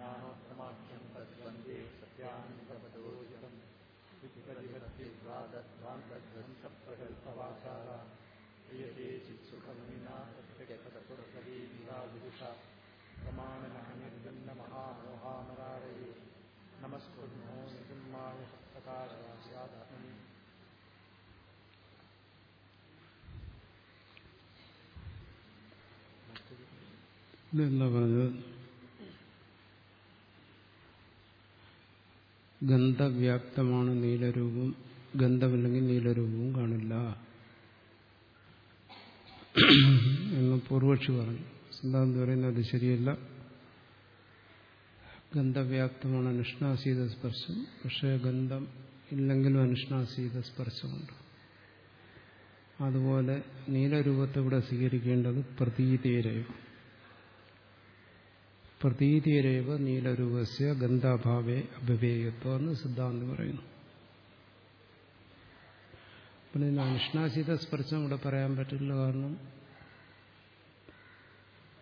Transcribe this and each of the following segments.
ജ്ഞാനോത്തമാഖ്യം തദ്വന്ദേ സത്യാനന്ദപദോജിതം വിപരിവർത്തിവാദധ്വാന്തധ്വംസപ്രകൽപവാചാര ക്രിയത്തെ ചിത്സുഖമുനിനാ പ്രത്യക്ഷതപുരസദീവിദുഷ പ്രമാണമഹനിർഗന്ധമഹാമോഹാമരാരയെ നമസ്കുർമോ നിഗമ്മായ പ്രകാശവാസ്യാത്മനി ഇതെന്താ പറഞ്ഞത് ഗന്ധവ്യാപ്തമാണ് നീലരൂപം. ഗന്ധമില്ലെങ്കിൽ നീലരൂപവും കാണില്ല. എന്ന് പൂർവക്ഷി പറഞ്ഞു. സിദ്ധാന്തം പറയുന്നത് അത് ശരിയല്ല. ഗന്ധവ്യാപ്തമാണ് അനുഷ്ണാസീത സ്പർശം. പക്ഷേ ഗന്ധം ഇല്ലെങ്കിലും അനുഷ്ണാസീത സ്പർശമുണ്ട്. അതുപോലെ നീലരൂപത്തെ ഇവിടെ സ്വീകരിക്കേണ്ടത് പ്രതീതിരയോ. പ്രതീതിരേവ നീലരൂപസ്യ ഗന്ധാഭാവേ അഭിവേയത്വം എന്ന് സിദ്ധാന്തം പറയുന്നു. പിന്നെ അനുഷ്ണാശീത സ്പർശം ഇവിടെ പറയാൻ പറ്റില്ല കാരണം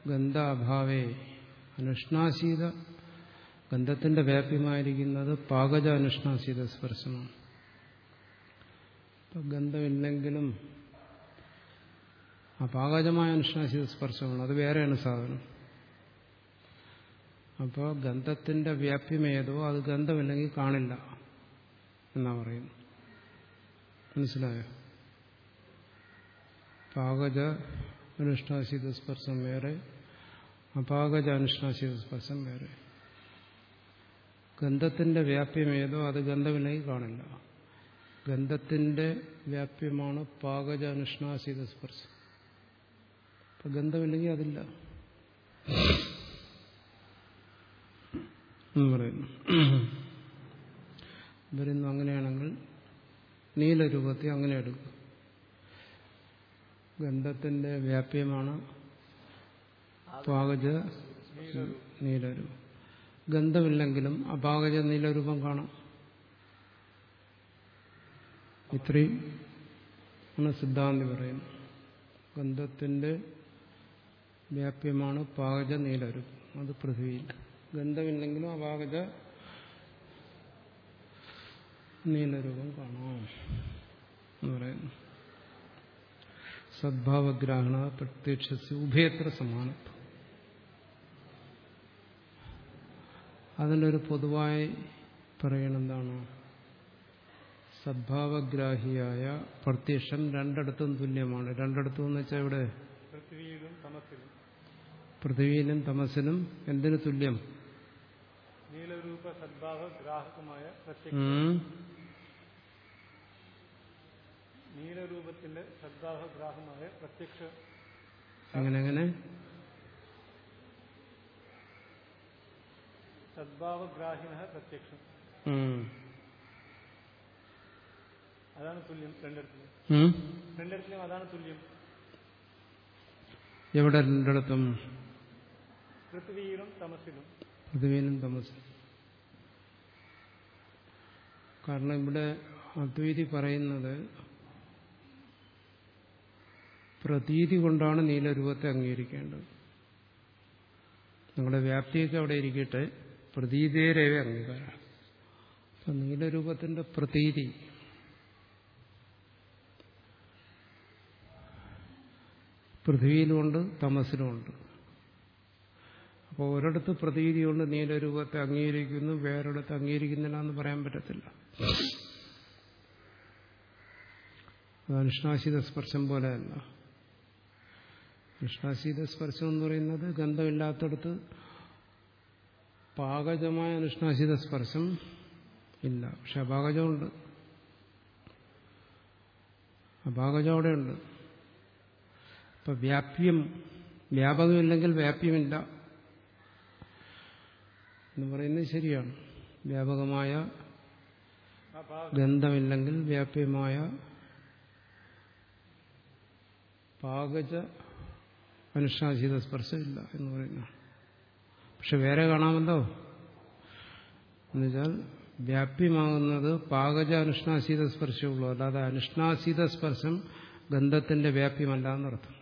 ഗന്ധാഭാവേ അനുഷ്ണാശീത ഗന്ധത്തിന്റെ വ്യാപ്യമായിരിക്കുന്നത് പാകജ അനുഷ്ണാശീത സ്പർശമാണ്. ഇപ്പം ഗന്ധമില്ലെങ്കിലും ആ പാകജമായ അനുഷ്ണാശീത സ്പർശമാണ്. അത് വേറെയാണ് സാധനം. അപ്പോൾ ഗന്ധത്തിന്റെ വ്യാപ്യമേതോ അത് ഗന്ധമില്ലെങ്കിൽ കാണില്ല എന്നാ പറയുന്നു മനസ്സിലായോ? പാകജ അനുഷ്ഠാസിത സ്പർശം വേറെ അപാകജ അനുഷ്ഠാസിത സ്പർശം വേറെ. ഗന്ധത്തിന്റെ വ്യാപ്യമേതോ അത് ഗന്ധമില്ലെങ്കിൽ കാണില്ല. ഗന്ധത്തിന്റെ വ്യാപ്യമാണ് പാകജ അനുഷ്ണാസിത സ്പർശം ഗന്ധമില്ലെങ്കിൽ അതില്ല. എന്ന് പറയുന്നു. വരുന്നു അങ്ങനെയാണെങ്കിൽ നീലരൂപത്തെ അങ്ങനെ എടുക്കും. ഗന്ധത്തിന്റെ വ്യാപ്യമാണ് പാകജ നീലരൂപം. ഗന്ധമില്ലെങ്കിലും അപാകജ നീലരൂപം കാണാം. ഇത്രയും ആണ് സിദ്ധാന്തി പറയുന്നു ഗന്ധത്തിന്റെ വ്യാപ്യമാണ് പാകജ നീലരൂപം. അത് പൃഥ്വിയിൽ. ഗന്ധമില്ലെങ്കിലും അപാകജ നീലരൂപം കാണാം എന്ന് പറയുന്നു. സദ്ഭാവഗ്രാഹണ പ്രത്യക്ഷ ഉഭയത്ര സമാനത്വം. ഒരു പൊതുവായി പറയണെന്താണ് സദ്ഭാവഗ്രാഹിയായ പ്രത്യക്ഷം രണ്ടിടത്തും തുല്യമാണ്. രണ്ടിടത്തും എന്ന് വെച്ചാൽ ഇവിടെ പൃഥ്വിയിലും തമസിലും എന്തിനു തുല്യം? ഗ്രാഹകമായ. നീലരൂപത്തിന്റെ സദ്ഭാവ പ്രത്യക്ഷ എങ്ങനെ എങ്ങനെ? സദ്ഭാവഗ്രാഹിന പ്രത്യക്ഷം. അതാണ് തുല്യം രണ്ടിടത്തിലും. രണ്ടിടത്തിലും അതാണ് തുല്യം. എവിടെ രണ്ടിടത്തും? പൃഥ്വിയിലും തമസിലും പൃഥ്വിയിലും തമസിലും കാരണം ഇവിടെ അദ്വൈതി പറയുന്നത് പ്രതീതി കൊണ്ടാണ് നീലരൂപത്തെ അംഗീകരിക്കേണ്ടത്. നിങ്ങളുടെ വ്യാപ്തിയൊക്കെ അവിടെ ഇരിക്കട്ടെ. പ്രതീതിയേരവേ അംഗീകാരം. അപ്പം നീലരൂപത്തിന്റെ പ്രതീതി. പൃഥ്വിയിലുമുണ്ട് തമസിലുമുണ്ട്. അപ്പോൾ ഒരിടത്ത് പ്രതീതി കൊണ്ട് നീലരൂപത്തെ അംഗീകരിക്കുന്നു വേറൊരിടത്ത് അംഗീകരിക്കുന്നില്ല എന്ന് പറയാൻ പറ്റത്തില്ല. അത് അനുഷ്ണാശിത സ്പർശം പോലെയല്ല. അനുഷ്ണാശീത സ്പർശം എന്ന് പറയുന്നത് ഗന്ധമില്ലാത്തടത്ത് പാകജമായ അനുഷ്ണാശീത സ്പർശം ഇല്ല. പക്ഷെ അപാകജമുണ്ട്. അപാകജം അവിടെയുണ്ട്. ഇപ്പൊ വ്യാപ്യം വ്യാപകമില്ലെങ്കിൽ വ്യാപ്യമില്ല. എന്ന് പറയുന്നത് ശരിയാണ്. വ്യാപകമായ ഗന്ധമില്ലെങ്കിൽ വ്യാപ്യമായ പാകജ സ്പർശം സ്പർശമില്ല എന്ന് പറയുന്നു. പക്ഷെ വേറെ കാണാമല്ലോ. എന്നുവെച്ചാൽ വ്യാപ്യമാകുന്നത് പാകജ അനുഷ്ണാശീത സ്പർശമുള്ളൂ അല്ലാതെ അനുഷ്ണാശീത സ്പർശം ഗന്ധത്തിന്റെ വ്യാപ്യമല്ല എന്നർത്ഥം.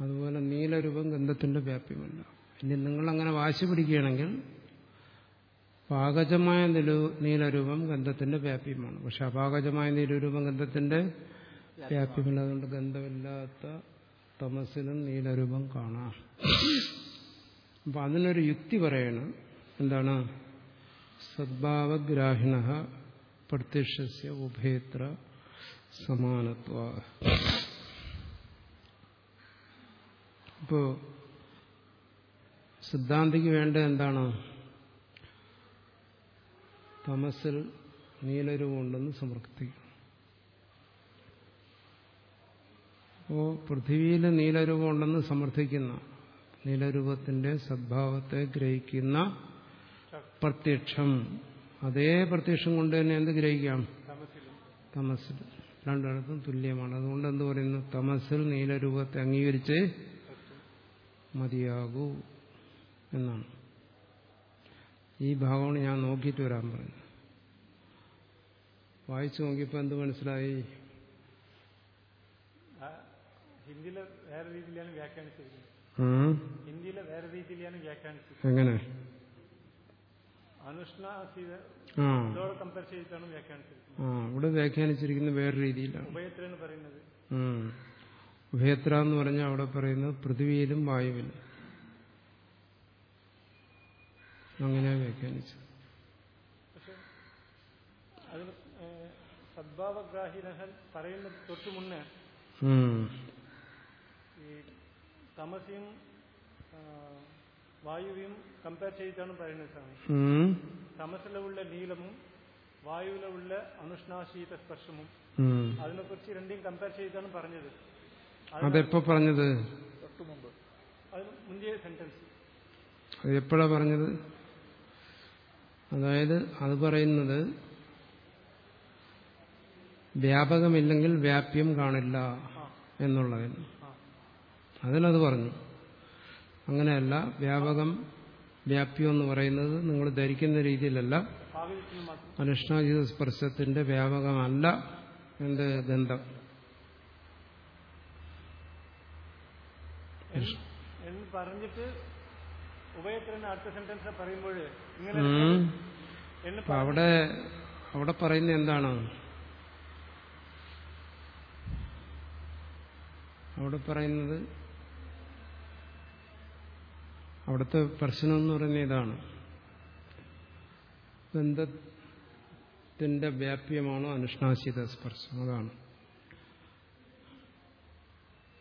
അതുപോലെ നീലരൂപം ഗന്ധത്തിന്റെ വ്യാപ്യമല്ല. ഇനി നിങ്ങളങ്ങനെ വാശി പിടിക്കുകയാണെങ്കിൽ പാകജമായ നിലു- നീലരൂപം ഗന്ധത്തിന്റെ വ്യാപ്യമാണ് പക്ഷെ അപാകജമായ നീലരൂപം ഗന്ധത്തിന്റെ വ്യാപ്യമല്ല അതുകൊണ്ട് ഗന്ധമില്ലാത്ത തമസിനും നീലരൂപം കാണാം. അപ്പൊ അതിനൊരു യുക്തി പറയണം. എന്താണ്? സദ്ഭാവഗ്രാഹിണ പ്രത്യക്ഷ ഉഭയത്ര സമാനത്വ. ഇപ്പോ സിദ്ധാന്തിക്ക് വേണ്ട എന്താണ്? തമസിൽ നീലരൂപമുണ്ടെന്ന് സമർത്ഥിക്കണം അപ്പോ പൃഥ്വിയിൽ നീലരൂപമുണ്ടെന്ന് സമർത്ഥിക്കുന്ന നീലരൂപത്തിന്റെ സദ്ഭാവത്തെ ഗ്രഹിക്കുന്ന പ്രത്യക്ഷം. അതേ പ്രത്യക്ഷം കൊണ്ട് തന്നെ എന്ത് ഗ്രഹിക്കാം? തമസിൽ. രണ്ടിടത്തും തുല്യമാണ്. അതുകൊണ്ട് എന്ത് പറയുന്നു? തമസിൽ നീലരൂപത്തെ അംഗീകരിച്ച് മതിയാകൂ എന്നാണ്. ഈ ഭാഗമാണ് ഞാൻ നോക്കിയിട്ട് വരാൻ പറഞ്ഞു വായിച്ചു നോക്കിയപ്പോൾ എന്ത് മനസ്സിലായി? ഹിന്ദിയിലെ വേറെ രീതിയിലാണ് വ്യാഖ്യാനിച്ചിരിക്കുന്നത്? ഹിന്ദിയിലെ വേറെ രീതിയിലാണ് വ്യാഖ്യാനിച്ചിരിക്കുന്നത് എങ്ങനെ? അതോടെ കമ്പയർ ചെയ്തിട്ടാണ് വ്യാഖ്യാനിച്ചിരിക്കുന്നത്. ഇവിടെ വ്യാഖ്യാനിച്ചിരിക്കുന്നത് വേറെ രീതിയിലാണ്. ഉഭയത്തിലെന്ന് പറയുന്നത്. ഉഭയത്ര എന്ന് പറഞ്ഞാൽ അവിടെ പറയുന്നത് പൃഥ്വിയിലും വായുവിലും. അങ്ങനെ വ്യാഖ്യാനിച്ചു. സദ്ഭാവഗ്രാഹിനഹൻ പറയുന്നത് തൊട്ടു മുന്നേ. ഈ തമസിയും വായുവിയും കമ്പയർ ചെയ്തിട്ടാണ് പറയുന്നത് സ്വാമി. തമസിലുള്ള നീലമും വായുവിലുള്ള അനുഷ്ണാശീത സ്പർശമും. അതിനെക്കുറിച്ച് രണ്ടും കമ്പയർ ചെയ്താണ് പറഞ്ഞത്. അതെപ്പോ പറഞ്ഞത്? തൊട്ടു മുമ്പ്. അതിന് മുന്തിയ സെന്റൻസ് അത് എപ്പോഴാ പറഞ്ഞത്? അതായത് അത് പറയുന്നത് വ്യാപകമില്ലെങ്കിൽ വ്യാപ്യം കാണില്ല എന്നുള്ളതിന് അതിനത് പറഞ്ഞു. അങ്ങനെയല്ല വ്യാപകം വ്യാപ്യം എന്ന് പറയുന്നത് നിങ്ങൾ ധരിക്കുന്ന രീതിയിലല്ല. അനുഷ്ണാജിത സ്പർശത്തിന്റെ വ്യാപകമല്ല എന്റെ ഗന്ധം പറഞ്ഞിട്ട് അവിടെ അവിടെ പറയുന്ന എന്താണ്? അവിടെ പറയുന്നത് അവിടുത്തെ പ്രശ്നം എന്ന് പറയുന്ന ഇതാണ്. ബന്ധത്തിന്റെ വ്യാപ്യമാണോ അനുഷ്ണാശിത സ്പർശം? അതാണ്.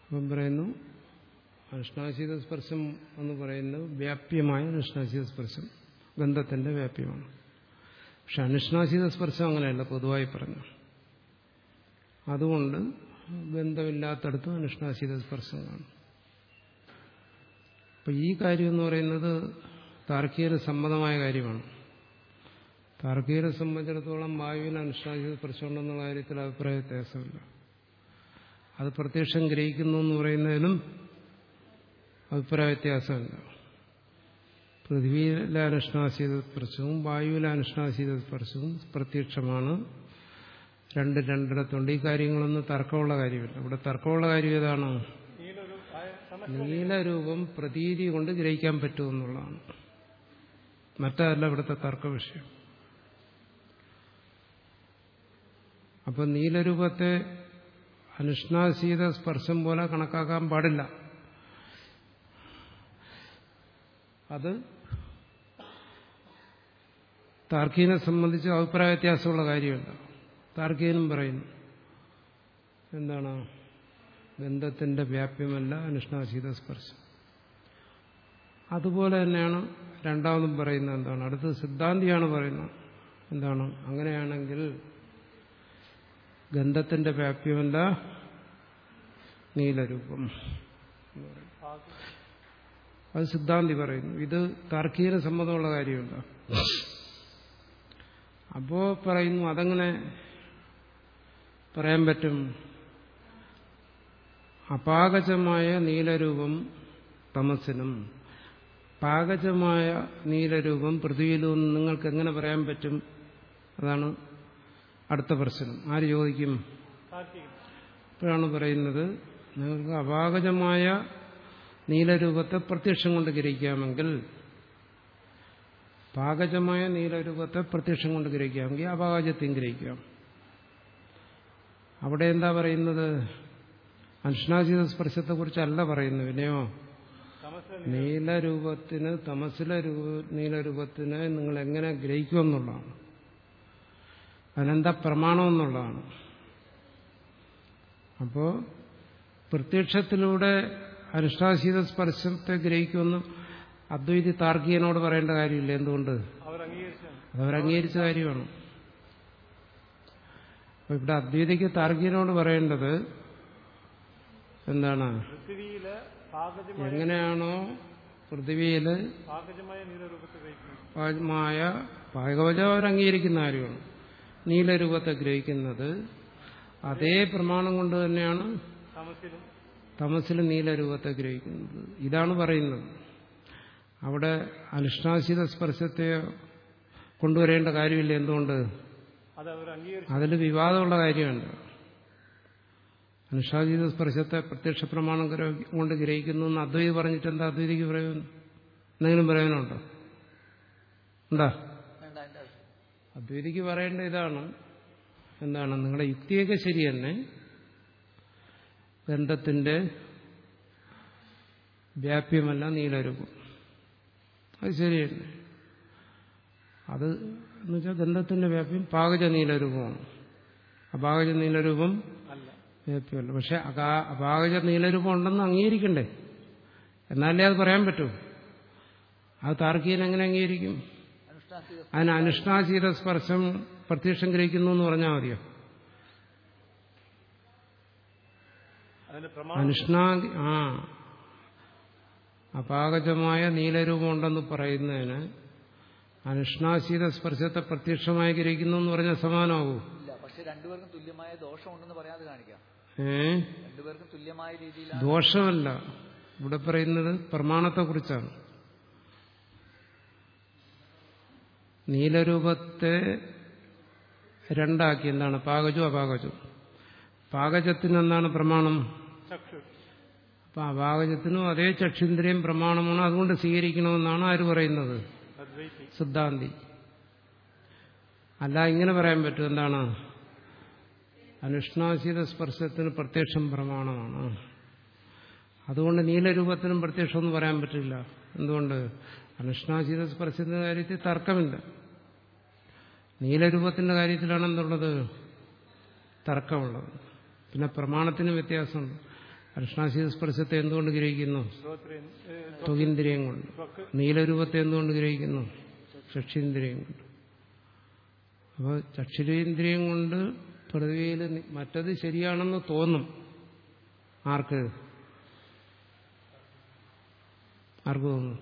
അപ്പം പറയുന്നു അനുഷ്ണാശീത സ്പർശം എന്ന് പറയുന്നത് വ്യാപ്യമായ അനുഷ്ണാശീത സ്പർശം ഗന്ധത്തിന്റെ വ്യാപ്യമാണ്. പക്ഷെ അനുഷ്ണാശീത സ്പർശം അങ്ങനെയല്ല പൊതുവായി പറഞ്ഞു. അതുകൊണ്ട് ഗന്ധമില്ലാത്തടത്തും അനുഷ്ണാശീത സ്പർശം കാണും അപ്പൊ ഈ കാര്യം എന്ന് പറയുന്നത് താർക്കികന് സമ്മതമായ കാര്യമാണ്. താർക്കികനെ സംബന്ധിച്ചിടത്തോളം വായുവിന് അനുഷ്ഠാശീത സ്പർശം ഉണ്ടെന്നുള്ള കാര്യത്തിൽ അഭിപ്രായ വ്യത്യാസമില്ല. അത് പ്രത്യക്ഷം ഗ്രഹിക്കുന്നു എന്ന് പറയുന്നതിലും അഭിപ്രായ വ്യത്യാസമില്ല. പൃഥ്വിയിലെ അനുഷ്ണാശീത സ്പർശവും വായുവിലെ അനുഷ്ണാശീത സ്പർശവും പ്രത്യക്ഷമാണ്. രണ്ട് രണ്ടിടത്തുണ്ട് ഈ കാര്യങ്ങളൊന്നും തർക്കമുള്ള കാര്യമില്ല. ഇവിടെ തർക്കമുള്ള കാര്യം ഏതാണ്? നീലരൂപം പ്രതീതി കൊണ്ട് ഗ്രഹിക്കാൻ പറ്റുമെന്നുള്ളതാണ് മറ്റതല്ല ഇവിടുത്തെ തർക്ക വിഷയം. അപ്പൊ നീലരൂപത്തെ അനുഷ്ണാശീത സ്പർശം പോലെ കണക്കാക്കാൻ പാടില്ല. അത് താർക്കീനെ സംബന്ധിച്ച് അഭിപ്രായ വ്യത്യാസമുള്ള കാര്യമല്ല. താർക്കീനും പറയുന്നു. എന്താണ്? ബന്ധത്തിന്റെ വ്യാപ്യമല്ല അനുഷ്ണാശീത സ്പർശം. അതുപോലെ തന്നെയാണ് രണ്ടാമതും പറയുന്നത് എന്താണ്? അടുത്തത് സിദ്ധാന്തിയാണ് പറയുന്നത് എന്താണ്? അങ്ങനെയാണെങ്കിൽ ഗന്ധത്തിന്റെ വ്യാപ്യമല്ല നീലരൂപം അത് സിദ്ധാന്തി പറയുന്നു. ഇത് താർക്കിക സമ്മതമുള്ള കാര്യമുണ്ട് അപ്പോ പറയുന്നു അതങ്ങനെ പറയാൻ പറ്റും. അപാകജമായ നീലരൂപം തമസിനും. പാകജമായ നീലരൂപം പൃഥ്വിയിലും നിങ്ങൾക്ക് എങ്ങനെ പറയാൻ പറ്റും? അതാണ് അടുത്ത പ്രശ്നം. ആര് ചോദിക്കും? ഇപ്പോഴാണ് പറയുന്നത് നിങ്ങൾക്ക് അപാകജമായ നീലരൂപത്തെ പ്രത്യക്ഷം കൊണ്ട് ഗ്രഹിക്കാമെങ്കിൽ പാകജമായ നീലരൂപത്തെ പ്രത്യക്ഷം കൊണ്ട് ഗ്രഹിക്കാമെങ്കിൽ അപാകജത്തെയും ഗ്രഹിക്കാം. അവിടെ എന്താ പറയുന്നത്? അനുഷ്ണാചിത സ്പർശത്തെക്കുറിച്ചല്ല പറയുന്നത് പിന്നെയോ? നീലരൂപത്തിന് തമസിലെ രൂപ നീലരൂപത്തിന് നിങ്ങൾ എങ്ങനെ ഗ്രഹിക്കുമെന്നുള്ളതാണ് അതിനെന്താ പ്രമാണം എന്നുള്ളതാണ്. അപ്പോ പ്രത്യക്ഷത്തിലൂടെ അനുഷ്ഠാശീത സ്പർശത്തെ ഗ്രഹിക്കുമെന്ന് അദ്വൈതി താർക്കികനോട് പറയേണ്ട കാര്യമില്ല. എന്തുകൊണ്ട്? അതവരംഗീകരിച്ച കാര്യമാണ്. അപ്പൊ ഇവിടെ അദ്വൈതിക്ക് താർക്കികനോട് പറയേണ്ടത് എന്താണ്? എങ്ങനെയാണോ പൃഥ്വിയിൽ പാകജമായ പാകവചം അവർ അംഗീകരിക്കുന്ന കാര്യമാണ്. നീലരൂപത്തെ ഗ്രഹിക്കുന്നത് അതേ പ്രമാണം കൊണ്ട് തന്നെയാണ് തമസിൽ നീലരൂപത്തെ ഗ്രഹിക്കുന്നത്. ഇതാണ് പറയുന്നത്. അവിടെ അനുഷ്ണാശിത സ്പർശത്തെ കൊണ്ടുവരേണ്ട കാര്യമില്ല. എന്തുകൊണ്ട്? അതിൽ വിവാദമുള്ള കാര്യമുണ്ട്. അനുഷ്ഠാതീത സ്പർശത്തെ പ്രത്യക്ഷ പ്രമാണം കൊണ്ട് ഗ്രഹിക്കുന്നു എന്ന് അദ്വൈതി പറഞ്ഞിട്ട് എന്താ അദ്വൈതിക്ക് പറയുന്നു എന്തെങ്കിലും പ്രയോജനമുണ്ടോ ഉണ്ടാ വേണ്ട അതിന്റെ അദ്വൈതിക്ക് പറയേണ്ട ഇതാണ്. എന്താണ്? നിങ്ങളുടെ യുക്തിയൊക്കെ ശരി തന്നെ ഗന്ധത്തിന്റെ വ്യാപ്യമല്ല നീലരൂപം അത് ശരിയല്ല? അത് എന്ന് വെച്ചാൽ ദണ്ഡത്തിന്റെ വ്യാപ്യം പാകജ നീലരൂപമാണ് അപാകജ നീലരൂപം വ്യാപ്യമല്ല പക്ഷെ അപാകജ നീലരൂപം ഉണ്ടെന്ന് അംഗീകരിക്കണ്ടേ? എന്നാലേ അത് പറയാൻ പറ്റൂ. അത് താർക്കീയൻ എങ്ങനെ അംഗീകരിക്കും? അതിന് അനുഷ്ഠാശീത സ്പർശം പ്രത്യക്ഷം ഗ്രഹിക്കുന്നു എന്ന് പറഞ്ഞാൽ മതിയോ? അതിന്റെ പ്രമാണം അനുഷ്ണാ ആ. അപാകജമായ നീലരൂപം ഉണ്ടെന്ന് പറയുന്നതിന് അനുഷ്ണാശീല സ്പർശത്തെ പ്രത്യക്ഷമായി ഗ്രഹിക്കുന്നു എന്ന് പറഞ്ഞാൽ സമാനമാകൂ. ഇല്ല പക്ഷെ രണ്ടുപേർക്കും തുല്യമായ ദോഷമുണ്ടെന്ന് പറയാതെ കാണിക്കാം. ഏ? രണ്ടുപേർക്കും തുല്യമായ രീതിയിൽ ദോഷമല്ല. ഇവിടെ പറയുന്നത് പ്രമാണത്തെ കുറിച്ചാണ് നീലരൂപത്തെ രണ്ടാക്കി. എന്താണ്? പാകജു അപാകജു. പാകജത്തിന് എന്താണ് പ്രമാണം? അപ്പൊ അപാകജത്തിനും അതേ ചക്ഷുന്ദ്രിയം പ്രമാണമാണ് അതുകൊണ്ട് സ്വീകരിക്കണമെന്നാണ് ആര് പറയുന്നത്? സിദ്ധാന്തി. അല്ല ഇങ്ങനെ പറയാൻ പറ്റും എന്താണ്? അനുഷ്ണാശീത സ്പർശത്തിന് പ്രത്യക്ഷം പ്രമാണമാണ്. അതുകൊണ്ട് നീലരൂപത്തിനും പ്രത്യക്ഷം എന്ന് പറയാൻ പറ്റില്ല. എന്തുകൊണ്ട്? അനുഷ്ണാശീത സ്പർശത്തിന്റെ കാര്യത്തിൽ തർക്കമില്ല. നീലരൂപത്തിന്റെ കാര്യത്തിലാണ് എന്തുള്ളത് തർക്കമുള്ളത്. പിന്നെ പ്രമാണത്തിന് വ്യത്യാസമുണ്ട്. അനുഷ്ണാശീത സ്പർശത്തെ എന്തുകൊണ്ട് ഗ്രഹിക്കുന്നു? തുകേന്ദ്രിയം ത്വകിന്ദ്രിയം കൊണ്ട്. നീലരൂപത്തെ എന്തുകൊണ്ട് ഗ്രഹിക്കുന്നു? ചക്ഷീന്ദ്രിയം കൊണ്ട്. അപ്പോൾ ചക്ഷുരേന്ദ്രിയം കൊണ്ട് പൃഥ്വിയിൽ മറ്റത് ശരിയാണെന്ന് തോന്നും. ആർക്ക്? ആർക്ക് തോന്നും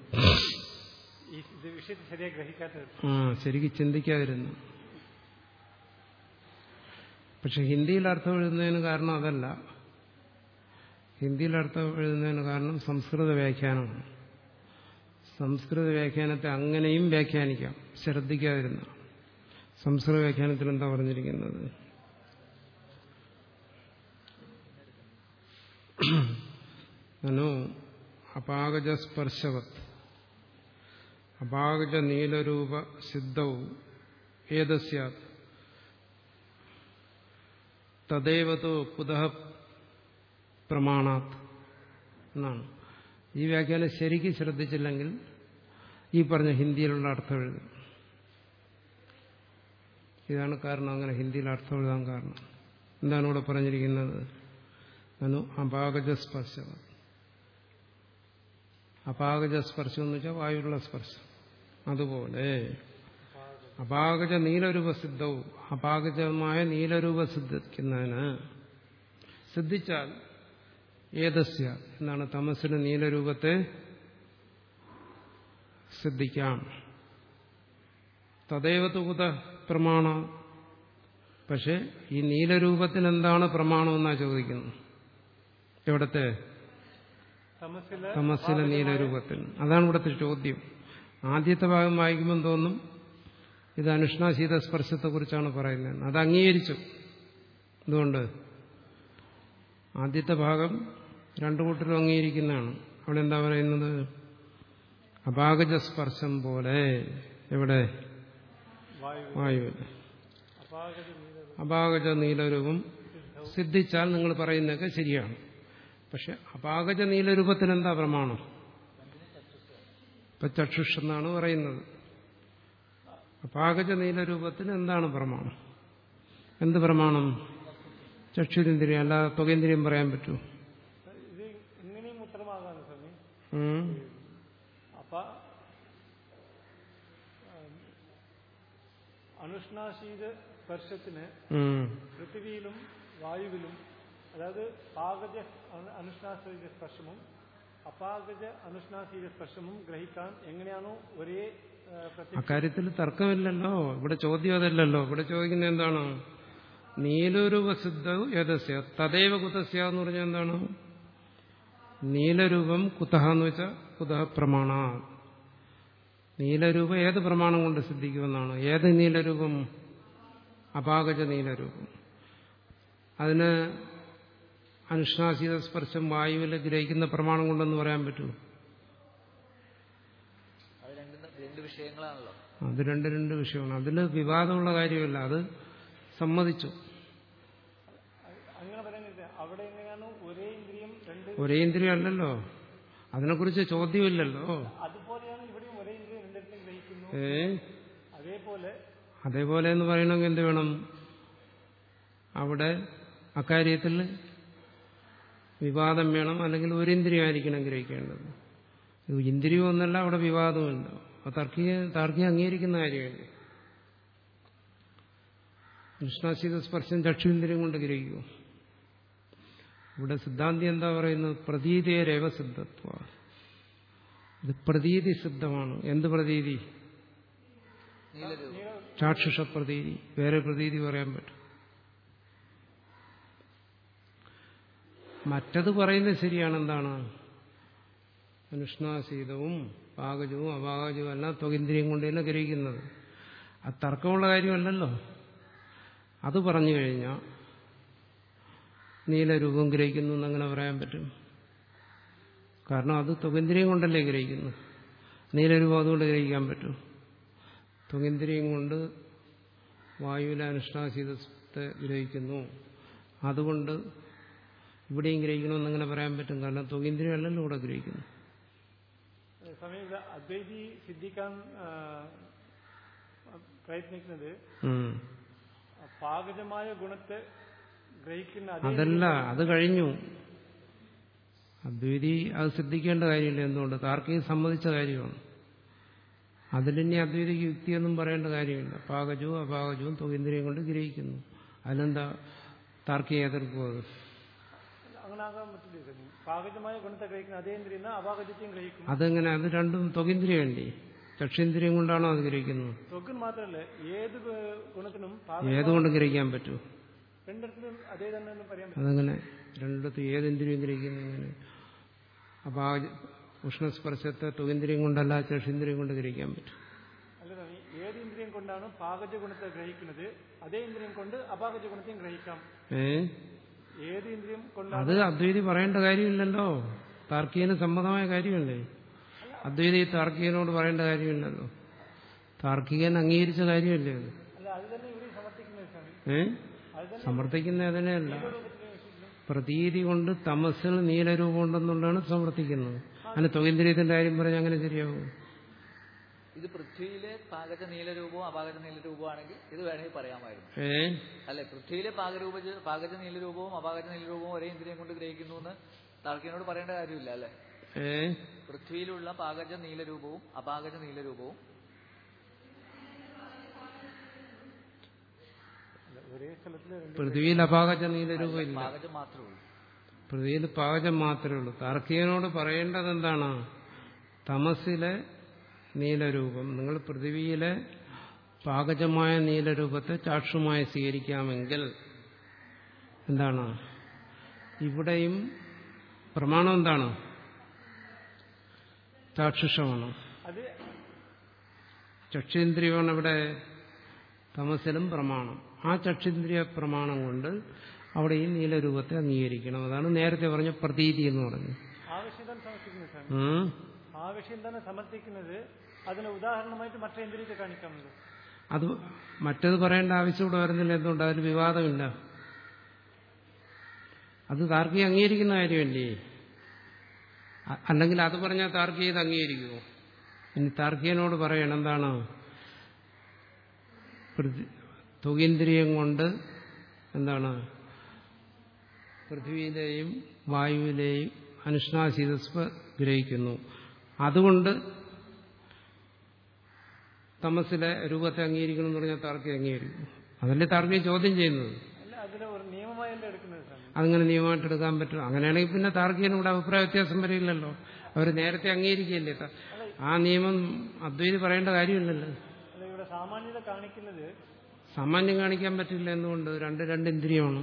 ആ ശരിക്ക് ചിന്തിക്കാതിരുന്നു. പക്ഷെ ഹിന്ദിയിൽ അർത്ഥം എഴുതുന്നതിന് കാരണം അതല്ല. ഹിന്ദിയിൽ അർത്ഥം എഴുതുന്നതിന് കാരണം സംസ്കൃത വ്യാഖ്യാനമാണ്. സംസ്കൃത വ്യാഖ്യാനത്തെ അങ്ങനെയും വ്യാഖ്യാനിക്കാം. ശ്രദ്ധിക്കാതിരുന്ന. സംസ്കൃത വ്യാഖ്യാനത്തിൽ എന്താ പറഞ്ഞിരിക്കുന്നത്? അപാകജ അപാകജസ്പർശവത്. അപാകജ നീലരൂപ സിദ്ധവും ഏതസ്യാത്. തദൈവതോ കുതഃ പ്രമാണാത് എന്നാണ്. ഈ വ്യാഖ്യാനം ശരിക്കും ശ്രദ്ധിച്ചില്ലെങ്കിൽ ഈ പറഞ്ഞ ഹിന്ദിയിലുള്ള അർത്ഥം എഴുതും. ഇതാണ് കാരണം അങ്ങനെ ഹിന്ദിയിൽ അർത്ഥം എഴുതാൻ കാരണം. എന്താണ് ഇവിടെ പറഞ്ഞിരിക്കുന്നത്? അനു അപാകജസ്പർശം. അപാകജസ്പർശം അപാകജ സ്പർശം എന്ന് വെച്ചാൽ വായുള്ള സ്പർശം. അതുപോലെ അപാകജ നീലരൂപസിദ്ധവും അപാകജമായ നീലരൂപ സിദ്ധിക്കുന്നതിന് സിദ്ധിച്ചാൽ ഏതസ്യ എന്നാണ് തമസിന് നീലരൂപത്തെ സിദ്ധിക്കാം. തദൈവ തുകുത പ്രമാണ. പക്ഷെ ഈ നീലരൂപത്തിന് എന്താണ് പ്രമാണം എന്നാ ചോദിക്കുന്നു? എവിടത്തെ? തമസിലെ നീലരൂപത്തിന് അതാണ് ഇവിടുത്തെ ചോദ്യം. ആദ്യത്തെ ഭാഗം വായിക്കുമ്പോൾ തോന്നും ഇത് അനുഷ്ണാശീത സ്പർശത്തെക്കുറിച്ചാണ് പറയുന്നത്. അത് അംഗീകരിച്ചു. എന്തുകൊണ്ട്? ആദ്യത്തെ ഭാഗം രണ്ടു കൂട്ടരും അംഗീകരിക്കുന്നതാണ്. അവിടെ എന്താ പറയുന്നത്? അപാകജ സ്പർശം പോലെ. എവിടെ? വായു വായുവിൽ. അപാകജ നീലരൂപം സിദ്ധിച്ചാൽ നിങ്ങൾ പറയുന്നതൊക്കെ ശരിയാണ്. പക്ഷെ അപാകജ നീലരൂപത്തിന് എന്താ പ്രമാണം? ഇപ്പൊ ചക്ഷുഷ് എന്നാണ് പറയുന്നത്. അപാകജ നീലരൂപത്തിന് എന്താണ് പ്രമാണം? എന്ത് പ്രമാണം? ചക്ഷുരിന്ദ്രിയം അല്ലാതെ തുകേന്ദ്രിയം പറയാൻ പറ്റൂ ഇത് ഇങ്ങനെയും ഉത്തരമാകാണ് സ്വാമി ഉം. അപ്പ അനുഷ്ണാശീത സ്പർശത്തിന്. പൃഥ്വിയിലും വായുവിലും അതായത് പാകജ അനുഷ്ണാശീത സ്പർശമും അപാകജ അനുഷ്ണാശീത സ്പർശമും ഗ്രഹിക്കാൻ എങ്ങനെയാണോ ഒരേ അക്കാര്യത്തിൽ തർക്കമില്ലല്ലോ. ഇവിടെ ചോദ്യം അതല്ലല്ലോ. ഇവിടെ ചോദിക്കുന്നത് എന്താണ്? നീലൂരൂപസിദ്ധ യഥസ്യ ഏതസ്യ തദൈവ കുതസ്യ എന്ന് പറഞ്ഞാൽ എന്താണ്? നീലരൂപം കുതഹ എന്ന് വെച്ചാൽ കുതഹ പ്രമാണ നീലരൂപം ഏത് പ്രമാണം കൊണ്ട് സിദ്ധിക്കുമെന്നാണ്? ഏത് നീലരൂപം? അപാകജ നീലരൂപം. അതിന് അനുഷ്ണാശീത സ്പർശം വായുവിൽ ഗ്രഹിക്കുന്ന പ്രമാണം കൊണ്ടെന്ന് പറയാൻ പറ്റുമോ അത് രണ്ട് രണ്ട് വിഷയങ്ങളാണല്ലോ. അത് രണ്ട് രണ്ട് വിഷയമാണ്. അതിൽ വിവാദമുള്ള കാര്യമല്ല. അത് സമ്മതിച്ചു അങ്ങനെ പറയുന്നത് അവിടെ എങ്ങനെയാണോ ഒരേ ഇന്ദ്രിയം രണ്ട് ഒരേ ഇന്ദ്രിയം അല്ലല്ലോ അതിനെക്കുറിച്ച് ചോദ്യമില്ലല്ലോ. ഏ? അതേപോലെ അതേപോലെ എന്ന് പറയണമെങ്കിൽ എന്ത് വേണം? അവിടെ അക്കാര്യത്തിൽ വിവാദം വേണം അല്ലെങ്കിൽ ഒരു ഇന്ദ്രിയമായിരിക്കണം ഗ്രഹിക്കേണ്ടത്. ഇന്ദ്രിയം ഒന്നല്ല അവിടെ വിവാദമില്ല അത് തർക്കിക താർക്കിക അംഗീകരിക്കുന്ന കാര്യമല്ലേ? കൃഷ്ണാശീത സ്പർശം ചക്ഷുഇന്ദ്രിയം കൊണ്ട് ഗ്രഹിക്കൂ ഇവിടെ സിദ്ധാന്തി എന്താ പറയുന്നത്? പ്രതീതിയെ സിദ്ധത്വ. ഇത് പ്രതീതി സിദ്ധമാണ്. എന്ത് പ്രതീതി? ചാക്ഷുഷ പ്രതീതി. വേറെ പ്രതീതി പറയാൻ പറ്റും. മറ്റത് പറയുന്നത് ശരിയാണ്. എന്താണ്? അനുഷ്ണാസീതവും പാകജവും അപാകജവും എല്ലാം ത്വകേന്ദ്രിയം കൊണ്ട് തന്നെ ഗ്രഹിക്കുന്നത്. അത് തർക്കമുള്ള കാര്യമല്ലല്ലോ. അത് പറഞ്ഞു കഴിഞ്ഞാൽ നീലരൂപം ഗ്രഹിക്കുന്നു എന്നങ്ങനെ പറയാൻ പറ്റും. കാരണം അത് തുകേന്ദ്രിയം കൊണ്ടല്ലേ ഗ്രഹിക്കുന്നു. നീലരൂപം അതുകൊണ്ട് ഗ്രഹിക്കാൻ പറ്റും. തുകേന്ദ്രിയം കൊണ്ട് വായുവിലെ അനുഷ്ഠാശീതത്തെ ഗ്രഹിക്കുന്നു. അതുകൊണ്ട് ഇവിടെയും ഗ്രഹിക്കണമെന്നങ്ങനെ പറയാൻ പറ്റും. കാരണം തുകേന്ദ്രിയം അല്ലല്ലോ ഇവിടെ ഗ്രഹിക്കുന്നു അദ്വൈതി സിദ്ധിക്കാൻ പ്രയത്നിക്കുന്നത് പാകജമായ ഗുണത്തെ അതല്ല അത് കഴിഞ്ഞു. അദ്വൈതി അത് ശ്രദ്ധിക്കേണ്ട കാര്യമില്ല എന്തുകൊണ്ട്? താർക്കിക സമ്മതിച്ച കാര്യമാണ്. അതിലിനി അദ്വൈതിക്ക് യുക്തിയൊന്നും പറയേണ്ട കാര്യമില്ല. പാകജവും അപാകജവും തുകേന്ദ്രിയം കൊണ്ട് ഗ്രഹിക്കുന്നു. അതിനെന്താ താർക്കിക എതിർക്കും അത് അതെങ്ങനെ? അത് രണ്ടും ത്വകിന്ദ്രിയല്ലേ? ചക്ഷേന്ദ്രിയം കൊണ്ടാണോ അത് ഗ്രഹിക്കുന്നത്? മാത്രമല്ല ഏത് ഗുണത്തിനും ഏതുകൊണ്ട് ഗ്രഹിക്കാൻ പറ്റൂ? അതങ്ങനെ രണ്ടിടത്ത് ഏതിന്ദ്രിയം ഗ്രഹിക്കുന്നു അങ്ങനെ. അപ്പൊ ആ ഉഷ്ണസ്പർശത്തെ തുകേന്ദ്രിയം കൊണ്ടല്ല ചക്ഷേന്ദ്രിയം കൊണ്ട് ഗ്രഹിക്കാൻ പറ്റും. ഏത് ഇന്ദ്രിയം കൊണ്ടാണ് പാകജ ഗുണത്തെ ഗ്രഹിക്കുന്നത് അതേ ഇന്ദ്രിയം കൊണ്ട് അപാകജ ഗുണത്തെയും ഗ്രഹിക്കാം ഏത് ഇന്ദ്രിയം കൊണ്ടാണ് അത് അദ്വൈതി പറയേണ്ട കാര്യമില്ലല്ലോ. താർക്കികന് സമ്മതമായ കാര്യമല്ലേ? അദ്വൈതി താർക്കികനോട് പറയേണ്ട കാര്യമില്ലല്ലോ. താർക്കികൻ അംഗീകരിച്ച കാര്യമല്ലേ അത്? അല്ല സമർത്ഥിക്കുന്ന അതിനെയല്ല പ്രതീതി കൊണ്ട് തമസിൽ നീലരൂപം ഉണ്ടെന്നുള്ളതാണ് സമർത്ഥിക്കുന്നത്. അതിന് തൊഴിന്ദ്രിയത്തിന്റെ കാര്യം പറഞ്ഞാൽ അങ്ങനെ ശരിയാകും ഇത് പൃഥ്വിയിലെ പാകജ നീലരൂപവും അപാകജ നീലരൂപവും ആണെങ്കിൽ ഇത് വേണമെങ്കിൽ പറയാമായിരുന്നു. അല്ലെ? പൃഥ്വിയിലെ പാകരൂപ പാകജ നീലരൂപവും അപാകജ നീലരൂപവും ഒരേ ഇന്ദ്രിയം കൊണ്ട് ഗ്രഹിക്കുന്നു എന്ന് താർക്കിനോട് പറയേണ്ട കാര്യമില്ല അല്ലെ? പൃഥ്വിയിലുള്ള പാകജ നീലരൂപവും അപാകജ നീലരൂപവും ഒരേ സ്ഥലത്തിൽ രണ്ട് പൃഥ്വിയിൽ അപാകജ നീലരൂപമില്ല പാകജം മാത്രമേ ഉള്ളൂ. പൃഥ്വിയിൽ പാകജം മാത്രമേ ഉള്ളൂ. താർക്കികനോട് പറയേണ്ടത് എന്താണ്? തമസിലെ നീലരൂപം നിങ്ങൾ പൃഥ്വിയിലെ പാകജമായ നീലരൂപത്തെ ചാക്ഷുമായി സ്വീകരിക്കാമെങ്കിൽ എന്താണ്? ഇവിടെയും പ്രമാണം എന്താണ്? ചാക്ഷുഷമാണ്. ചക്ഷേന്ദ്രിയമാണ് ഇവിടെ തമസിലും പ്രമാണം. ആ ചക്ഷേന്ദ്രിയ പ്രമാണം കൊണ്ട് അവിടെ ഈ നീലരൂപത്തെ അംഗീകരിക്കണം. അതാണ് നേരത്തെ പറഞ്ഞ പ്രതീതി എന്ന് പറഞ്ഞു ആവശ്യം തന്നെ സമർത്ഥിക്കുന്നത് അതിന് ഉദാഹരണമായിട്ട് മറ്റേ ഇന്ദ്രിയത്തെ കാണിക്കാമല്ലോ അത് മറ്റത് പറയേണ്ട ആവശ്യം ഇവിടെ വരുന്നില്ല എന്തുകൊണ്ട്? അതിന് വിവാദമില്ല. അത് താർക്കിക അംഗീകരിക്കുന്ന കാര്യമല്ലേ? അല്ലെങ്കിൽ അത് പറഞ്ഞാൽ താർക്കിക ഇത് അംഗീകരിക്കുമോ ഇനി താർക്കികനോട് പറയണം എന്താണ്? തുകീന്ദ്രിയം കൊണ്ട് എന്താണ്? പൃഥ്വിയിലെയും വായുവിലെയും അനുഷ്ണാശീതസ്വ ഗ്രഹിക്കുന്നു. അതുകൊണ്ട് തമസിലെ രൂപത്തെ അംഗീകരിക്കണം എന്ന് പറഞ്ഞാൽ താർക്കിക അംഗീകരിക്കും അതല്ലേ താർക്കിക ചോദ്യം ചെയ്യുന്നത്? എടുക്കുന്നത് നിയമമായിട്ട് എടുക്കാൻ പറ്റും. അങ്ങനെയാണെങ്കിൽ പിന്നെ താർക്കിയനും ഇവിടെ അഭിപ്രായ വ്യത്യാസം വരില്ലല്ലോ. അവർ നേരത്തെ അംഗീകരിക്കുകയല്ലേ? ആ നിയമം അദ്വൈതി പറയേണ്ട കാര്യമില്ലല്ലോ. ഇവിടെ സാമാന്യത കാണിക്കുന്നത് സാമാന്യം കാണിക്കാൻ പറ്റില്ല എന്നുകൊണ്ട് രണ്ട് രണ്ട് ഇന്ദ്രിയമാണ്.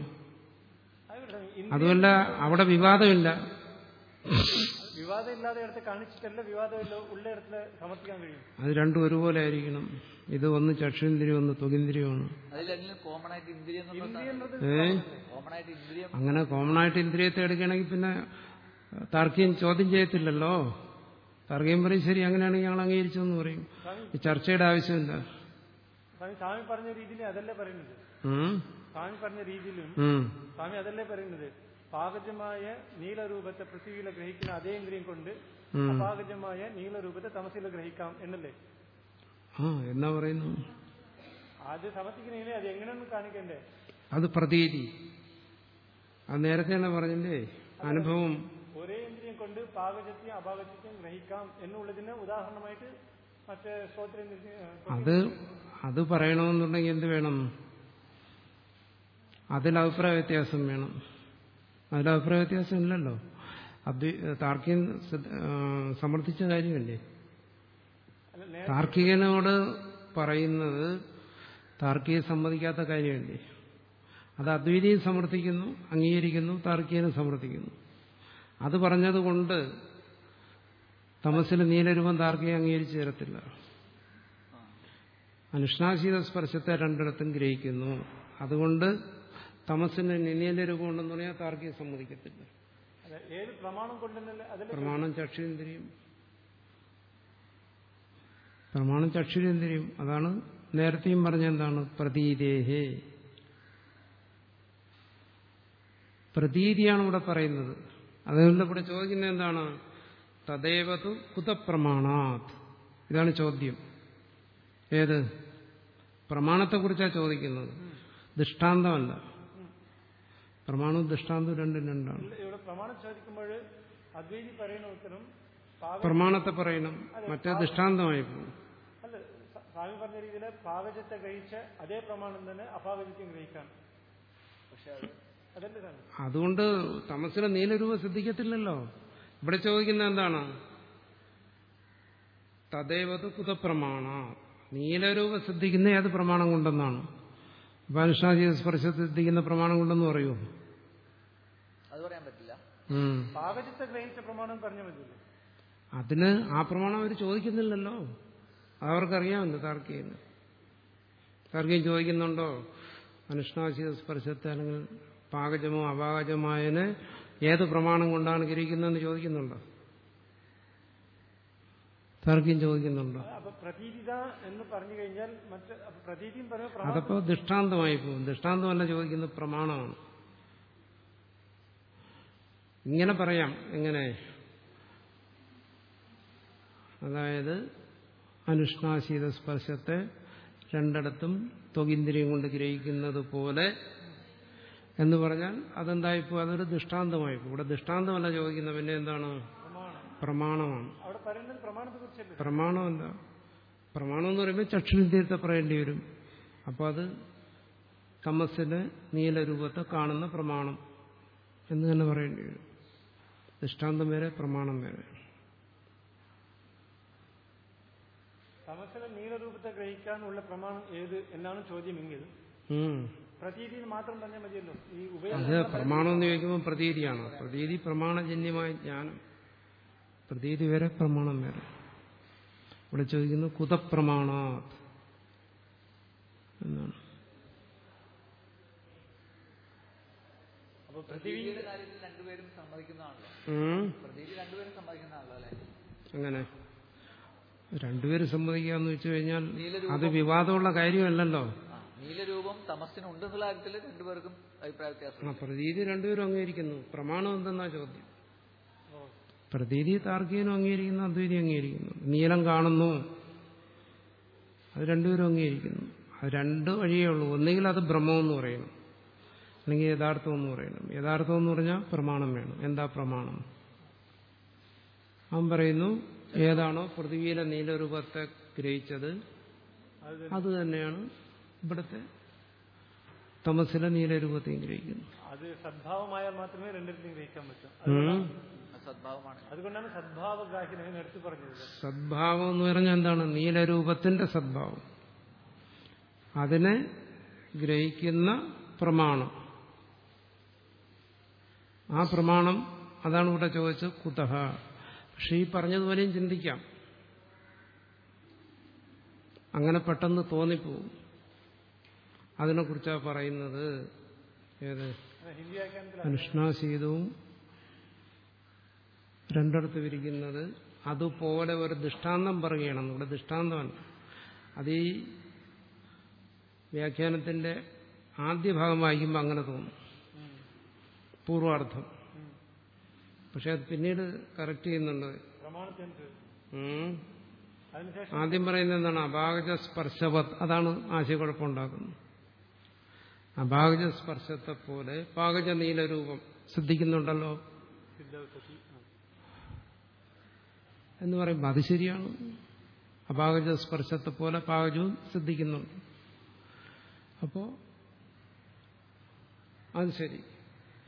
അതുമല്ല അവിടെ വിവാദമില്ല. വിവാദമില്ല അത് രണ്ടും ഒരുപോലെ ആയിരിക്കണം. ഇത് ഒന്ന് ചക്ഷുന്ദ്രിയം ഒന്ന് തുകിന്ദ്രിയമാണ് അങ്ങനെ കോമൺ ആയിട്ട് ഇന്ദ്രിയത്തെ എടുക്കുകയാണെങ്കിൽ പിന്നെ താർക്കികം ചോദ്യം ചെയ്യത്തില്ലല്ലോ. താർക്കികം പറയും ശരി അങ്ങനെയാണെങ്കിൽ ഞങ്ങൾ അംഗീകരിച്ചെന്ന് പറയും. ചർച്ചയുടെ ആവശ്യമില്ല. സ്വാമി സ്വാമി പറഞ്ഞ രീതിയിൽ അതല്ലേ പറയുന്നത്? സ്വാമി പറഞ്ഞ രീതിയിലും. സ്വാമി അതല്ലേ പറയുന്നത്. പാകജമായ നീലരൂപത്തെ പൃഥ്വിയിൽ ഗ്രഹിക്കുന്ന അതേ ഇന്ദ്രിയം കൊണ്ട്. അപാകജമായ നീലരൂപത്തെ തമസിൽ ഗ്രഹിക്കാം എന്നല്ലേ? എന്നാ പറയുന്നു? അത് തമസിക്കുന്നതിനെ അത് എങ്ങനെയൊന്നും കാണിക്കണ്ടേ? അത് പ്രതീതി. അത് നേരത്തെ തന്നെ പറഞ്ഞില്ലേ? അനുഭവം. ഒരേ ഇന്ദ്രിയം കൊണ്ട് പാകജത്തെയും അപാകജത്തെയും ഗ്രഹിക്കാം എന്നുള്ളതിന് ഉദാഹരണമായിട്ട് അത് അത് പറയണമെന്നുണ്ടെങ്കിൽ എന്ത് വേണം? അതിൽ അഭിപ്രായ വ്യത്യാസം വേണം. അതിൽ അഭിപ്രായ വ്യത്യാസം ഇല്ലല്ലോ. താർക്കികൻ സമർത്ഥിച്ച കാര്യമല്ലേ? താർക്കികനോട് പറയുന്നത് താർക്കിക സമ്മതിക്കാത്ത കാര്യമല്ലേ? അത് അദ്വൈതിയും സമർത്ഥിക്കുന്നു അംഗീകരിക്കുന്നു താർക്കികനും സമർത്ഥിക്കുന്നു. അത് പറഞ്ഞതുകൊണ്ട് തമസിൽ നീലരൂപം താർക്കികം അംഗീകരിച്ചു തരത്തില്ല അനുഷ്ണാശീത സ്പർശത്തെ രണ്ടിടത്തും ഗ്രഹിക്കുന്നു. അതുകൊണ്ട് തമസിന് നീലരൂപം ഉണ്ടെന്ന് പറഞ്ഞാൽ താർക്കികം സമ്മതിക്കത്തില്ല. പ്രമാണം ചക്ഷുരേന്ദ്രിയും. പ്രമാണം ചക്ഷുരേന്ദ്രിയും. അതാണ് നേരത്തെയും പറഞ്ഞ എന്താണ്? പ്രതീതേഹേ. പ്രതീതിയാണ് ഇവിടെ പറയുന്നത്. അതുകൊണ്ട് ഇവിടെ ചോദിക്കുന്നത് എന്താണ്? തദേവതു കുതപ്രമാണാത്. ഇതാണ് ചോദ്യം. ഏത്? പ്രമാണത്തെക്കുറിച്ചാണ് ചോദിക്കുന്നത്. ദൃഷ്ടാന്തമല്ല. പ്രമാണവും ദൃഷ്ടാന്തവും രണ്ടും രണ്ടാണ്. പ്രമാണത്തെ പറയണം. മറ്റേ ദൃഷ്ടാന്തമായി പോകും. സ്വാമി പറഞ്ഞ രീതിയിൽ പാകജത്തെ ഗ്രഹിച്ച അതേ പ്രമാണം തന്നെ അപാകജത്തെയും ഗ്രഹിക്കാം. പക്ഷെ അതുകൊണ്ട് തമസിലെ നീലരൂപം സിദ്ധിക്കത്തില്ലല്ലോ. ഇവിടെ ചോദിക്കുന്നത് എന്താണ്? തദൈവത് കുതപ്രമാണ. നീലരൂപ സിദ്ധിക്കുന്ന ഏത് പ്രമാണം കൊണ്ടെന്നാണ്? സ്പർശ സ്പർശത്തിൽ സിദ്ധിക്കുന്ന പ്രമാണം കൊണ്ടെന്ന് പറയൂ. അത് പറയാൻ പറ്റില്ല. ഗ്രഹിച്ച പ്രമാണം പറഞ്ഞു അതിന് ആ പ്രമാണം അവർ ചോദിക്കുന്നില്ലല്ലോ. അതവർക്കറിയാമെന്ന് താർക്കിയെന്ന് താർക്കിയും ചോദിക്കുന്നുണ്ടോ? അനുഷ്ണാശീത സ്പർശത്തെ അല്ലെങ്കിൽ പാകജമോ അപാകജമായതിന് ഏത് പ്രമാണം കൊണ്ടാണ് ഗ്രഹിക്കുന്നതെന്ന് ചോദിക്കുന്നുണ്ടോ? തർക്കം ചോദിക്കുന്നുണ്ടോ? എന്ന് പറഞ്ഞു കഴിഞ്ഞാൽ അതപ്പോ ദൃഷ്ടാന്തമായി പോകും. ദൃഷ്ടാന്തമല്ല ചോദിക്കുന്നത് പ്രമാണമാണ്. ഇങ്ങനെ പറയാം. എങ്ങനെ? അതായത് അനുഷ്ണാശീത സ്പർശത്തെ രണ്ടിടത്തും ത്വകിന്ദ്രിയം കൊണ്ട് ഗ്രഹിക്കുന്നത് പോലെ എന്ന് പറഞ്ഞാൽ അതെന്തായിപ്പോ? അതൊരു ദൃഷ്ടാന്തമായിപ്പോ. ഇവിടെ ദൃഷ്ടാന്തമല്ല ചോദിക്കുന്നത്. പിന്നെ എന്താണ്? പ്രമാണമാണ്. പ്രമാണമല്ല പ്രമാണം എന്ന് പറയുമ്പോൾ ചക്ഷുവിദ്യത്തെ പറയേണ്ടി വരും. അപ്പോൾ അത് തമസിലെ നീലരൂപത്തെ കാണുന്ന പ്രമാണം എന്ന് തന്നെ പറയേണ്ടി വരും. ദൃഷ്ടാന്തം വരെ പ്രമാണം വരെ തമസിലെ നീലരൂപത്തെ ഗ്രഹിക്കാനുള്ള പ്രമാണം ഏത് എന്നാണ് ചോദ്യമെങ്കിൽ ഉം. പ്രതീതിയിൽ മാത്രം തന്നെ മതിയല്ലോ. ഈ അത് ഉപയോഗ പ്രമാണം എന്ന് ചോദിക്കുമ്പോൾ പ്രതീതിയാണ്. പ്രതീതി പ്രമാണജന്യമായ ജ്ഞാനം. പ്രതീതി വരെ പ്രമാണം വേറെ. ഇവിടെ ചോദിക്കുന്നു കുതപ്രമാണാത്. എന്നാണ്. രണ്ടുപേരും അങ്ങനെ. രണ്ടുപേരും സമ്മതിക്കാന്ന് വെച്ചു കഴിഞ്ഞാൽ അത് വിവാദമുള്ള കാര്യമല്ലല്ലോ. നീലരൂപം തമസ്സിന് എന്നുള്ള കാര്യത്തിൽ രണ്ടുപേർക്കും അഭിപ്രായ വ്യത്യാസം. പ്രതീതി രണ്ടുപേരും അംഗീകരിക്കുന്നു. പ്രമാണം എന്തെന്നാ ചോദ്യം? പ്രതീതി താർക്കികനും അംഗീകരിക്കുന്നു അദ്വൈതി അംഗീകരിക്കുന്നു. നീലം കാണുന്നു. അത് രണ്ടുപേരും അംഗീകരിക്കുന്നു. അത് രണ്ട് വഴിയേ ഉള്ളൂ. ഒന്നുകിൽ അത് ബ്രഹ്മമെന്ന് പറയണം അല്ലെങ്കിൽ യഥാർത്ഥം എന്ന് പറയണം യഥാർത്ഥം എന്ന് പറഞ്ഞാൽ പ്രമാണം വേണം. എന്താ പ്രമാണം? അവൻ പറയുന്നു ഏതാണോ പൃഥ്വിയിലെ നീലരൂപത്തെ ഗ്രഹിച്ചത്. അത് തന്നെയാണ് ഇവിടുത്തെ തമസിലെ നീലരൂപത്തെയും ഗ്രഹിക്കുന്നു. അത് സദ്ഭാവമായാൽ മാത്രമേ രണ്ടിടത്തും ഗ്രഹിക്കാൻ പറ്റൂ. അതുകൊണ്ടാണ് സദ്ഭാവഗ്രാഹ്യം എന്ന് എടുത്തു പറഞ്ഞത്. സദ്ഭാവം എന്ന് പറഞ്ഞാൽ എന്താണ്? നീലരൂപത്തിന്റെ സദ്ഭാവം. അതിനെ ഗ്രഹിക്കുന്ന പ്രമാണം. ആ പ്രമാണം അതാണ് ഇവിടെ ചോദിച്ചത് കുതഹ. പക്ഷെ ഈ പറഞ്ഞതുപോലെയും ചിന്തിക്കാം. അങ്ങനെ പെട്ടെന്ന് തോന്നിപ്പോവും അതിനെക്കുറിച്ചാണ് പറയുന്നത്? ഏത്? അനുഷ്ണാശീതവും രണ്ടിടത്ത് വിരിക്കുന്നത് അതുപോലെ ഒരു ദൃഷ്ടാന്തം പറയുകയാണ്. നമ്മുടെ ദൃഷ്ടാന്തമാണ്. അത് ഈ വ്യാഖ്യാനത്തിന്റെ ആദ്യ ഭാഗം വായിക്കുമ്പോൾ അങ്ങനെ തോന്നും. പൂർവാർത്ഥം പക്ഷെ അത് പിന്നീട് കറക്റ്റ് ചെയ്യുന്നുണ്ട്. ആദ്യം പറയുന്നത് എന്താണ്? അപാകജ സ്പർശവത് അതാണ് ആശയക്കുഴപ്പമുണ്ടാക്കുന്നത് അഭാഗജ സ്പർശത്തെ പോലെ പാകജ നീലരൂപം ശ്രദ്ധിക്കുന്നുണ്ടല്ലോ. എന്ന് പറയുമ്പോൾ അത് ശരിയാണ്. അപാകജ സ്പർശത്തെ പോലെ പാകജവും ശ്രദ്ധിക്കുന്നുണ്ട്. അപ്പോ അത് ശരി.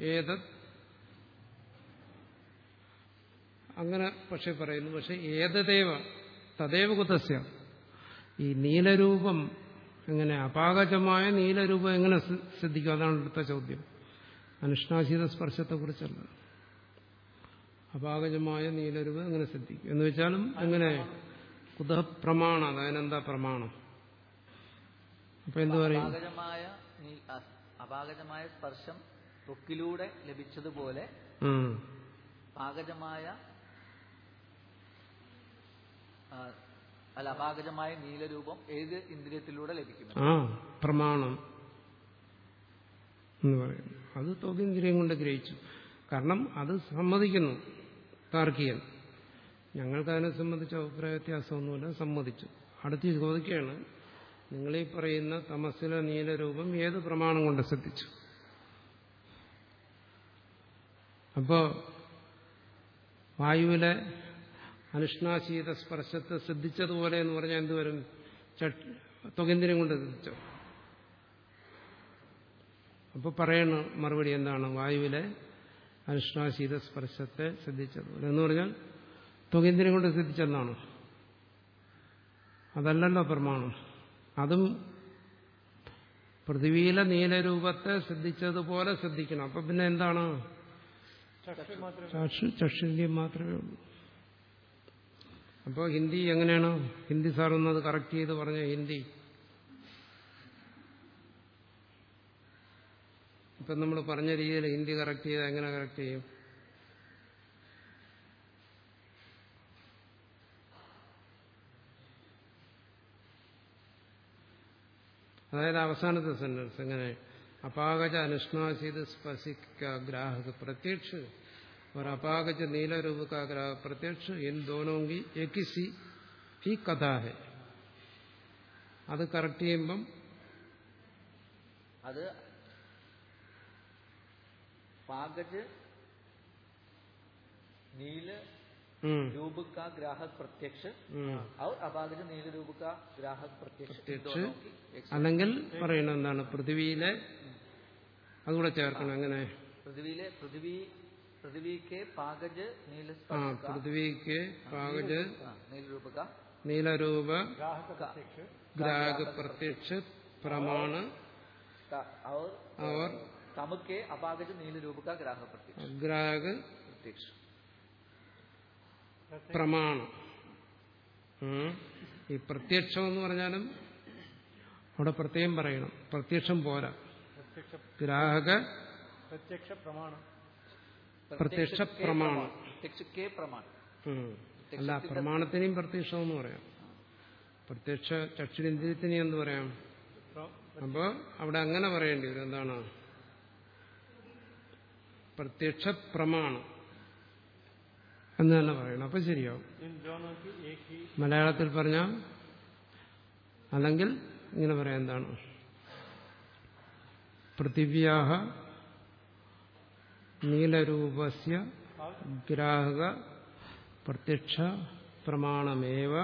ഏതത്? അങ്ങനെ പക്ഷെ പറയുന്നു പക്ഷെ ഏതദേവ? തദേവ കുതസ്യ. ഈ നീലരൂപം എങ്ങനെ അപാകജമായ നീലരൂപം എങ്ങനെ ശ്രദ്ധിക്കും അതാണ് അടുത്ത ചോദ്യം. അനുഷ്ണാശീത സ്പർശത്തെക്കുറിച്ചല്ല. അപാകജമായ നീലരൂപം എങ്ങനെ ശ്രദ്ധിക്കും എന്ന് വെച്ചാലും എങ്ങനെ? കുതഹ പ്രമാണം അതിനെന്താ പ്രമാണം. അപ്പൊ എന്തു പറയും? അപാകജമായ സ്പർശം ത്വക്കിലൂടെ ലഭിച്ചതുപോലെ. പാകജമായ അല്ല അപാകജമായ നീലരൂപം ഏത് ഇന്ദ്രിയത്തിലൂടെ ലഭിക്കും ആ പ്രമാണം എന്ന് പറയുന്നു. അത് തോകേന്ദ്രിയം കൊണ്ട് ഗ്രഹിച്ചു. കാരണം അത് സമ്മതിക്കുന്നു താർക്കികൻ. ഞങ്ങൾക്ക് അതിനെ സംബന്ധിച്ച അഭിപ്രായ വ്യത്യാസമൊന്നുമില്ല സമ്മതിച്ചു. അടുത്ത് ചോദിക്കുകയാണ് നിങ്ങളീ പറയുന്ന തമസിലെ നീലരൂപം ഏത് പ്രമാണം കൊണ്ട് ശ്രദ്ധിച്ചു അപ്പോ വായുവിലെ അനുഷ്ണാശീത സ്പർശത്തെ ശ്രദ്ധിച്ചതുപോലെ എന്ന് പറഞ്ഞാൽ എന്തുവരും? തുകന്തിരം കൊണ്ട് ശ്രദ്ധിച്ചോ അപ്പൊ പറയണ മറുപടി എന്താണ്? വായുവിലെ അനുഷ്ണാശീത സ്പർശത്തെ ശ്രദ്ധിച്ചതുപോലെ എന്ന് പറഞ്ഞാൽ തുകന്തിരം കൊണ്ട് ശ്രദ്ധിച്ചെന്നാണ് അതല്ലല്ലോ പ്രമാണം. അതും പൃഥ്വിയിലെ നീലരൂപത്തെ ശ്രദ്ധിച്ചതുപോലെ ശ്രദ്ധിക്കണം അപ്പൊ പിന്നെ എന്താണ്? ചക്ഷു മാത്രമേ ചക്ഷു ചക്ഷുന്ദ്രിയം മാത്രമേ ഉള്ളൂ. അപ്പോൾ ഹിന്ദി എങ്ങനെയാണ്? ഹിന്ദി സാർ ഒന്നത് കറക്റ്റ് ചെയ്ത് പറഞ്ഞ ഹിന്ദി. ഇപ്പം നമ്മൾ പറഞ്ഞ രീതിയിൽ ഹിന്ദി കറക്റ്റ് ചെയ്ത് എങ്ങനെ കറക്റ്റ് ചെയ്യും? അതായത് അവസാനത്തെ സെന്റൻസ് എങ്ങനെ? അപാകജ അനുഷ്ണാസിത് സ്പശിക്ക ഗ്രാഹക പ്രത്യക്ഷ. और अपागज नीला रूप का ग्राहक प्रत्यक्ष इन दोनों की एक ही सी ही कथा है അത് കറക്റ്റ് ചെയ്യുമ്പം അത് പാകജ് നീല് ഉം, रूप का ग्राहक प्रत्यक्ष ഉം. और अपागज नील रूप का ग्राहक प्रत्यक्ष इन प्रत्यक्ष। दोनों की एक साथ। അല്ലെങ്കിൽ പറയുന്നത് എന്താണ് പൃഥ്വിയിലെ അതുകൂടെ ചേർക്കണം എങ്ങനെ पृथ्वीले पृथ्वी പൃഥ്വിക്ക് പാകജ് പൃഥ്വിക്ക് പാകജ് നീലരൂപക നീലരൂപ ഗ്രാഹക പ്രത്യക്ഷ പ്രമാണ അവർ തമുക്കെ അപാകജ് നീലരൂപക ഗ്രാഹക പ്രത്യക്ഷ ഗ്രാഹക പ്രത്യക്ഷ. പ്രമാണ. ഈ പ്രത്യക്ഷം എന്ന് പറഞ്ഞാലും അവിടെ പ്രത്യേകം പറയണം. പ്രത്യക്ഷം പോരാ. ഗ്രാഹക പ്രത്യക്ഷ പ്രമാണം. പ്രത്യക്ഷ പ്രമാണം അല്ല പ്രമാണത്തിനെയും പ്രത്യക്ഷം എന്ന് പറയാം. പ്രത്യക്ഷ ചക്ഷുരഞ്ജിതത്തിനെ എന്ന് പറയാം? അപ്പോ അവിടെ അങ്ങനെ പറയേണ്ടി വരും. എന്താണ്? പ്രത്യക്ഷ പ്രമാണം എന്ന് തന്നെ പറയണം. അപ്പൊ ശരിയാവും. മലയാളത്തിൽ പറഞ്ഞ അല്ലെങ്കിൽ ഇങ്ങനെ പറയാം എന്താണ്? പൃഥിവ്യാഹ നീലരൂപസ്യ ഗ്രാഹക പ്രത്യക്ഷ പ്രമാണമേവ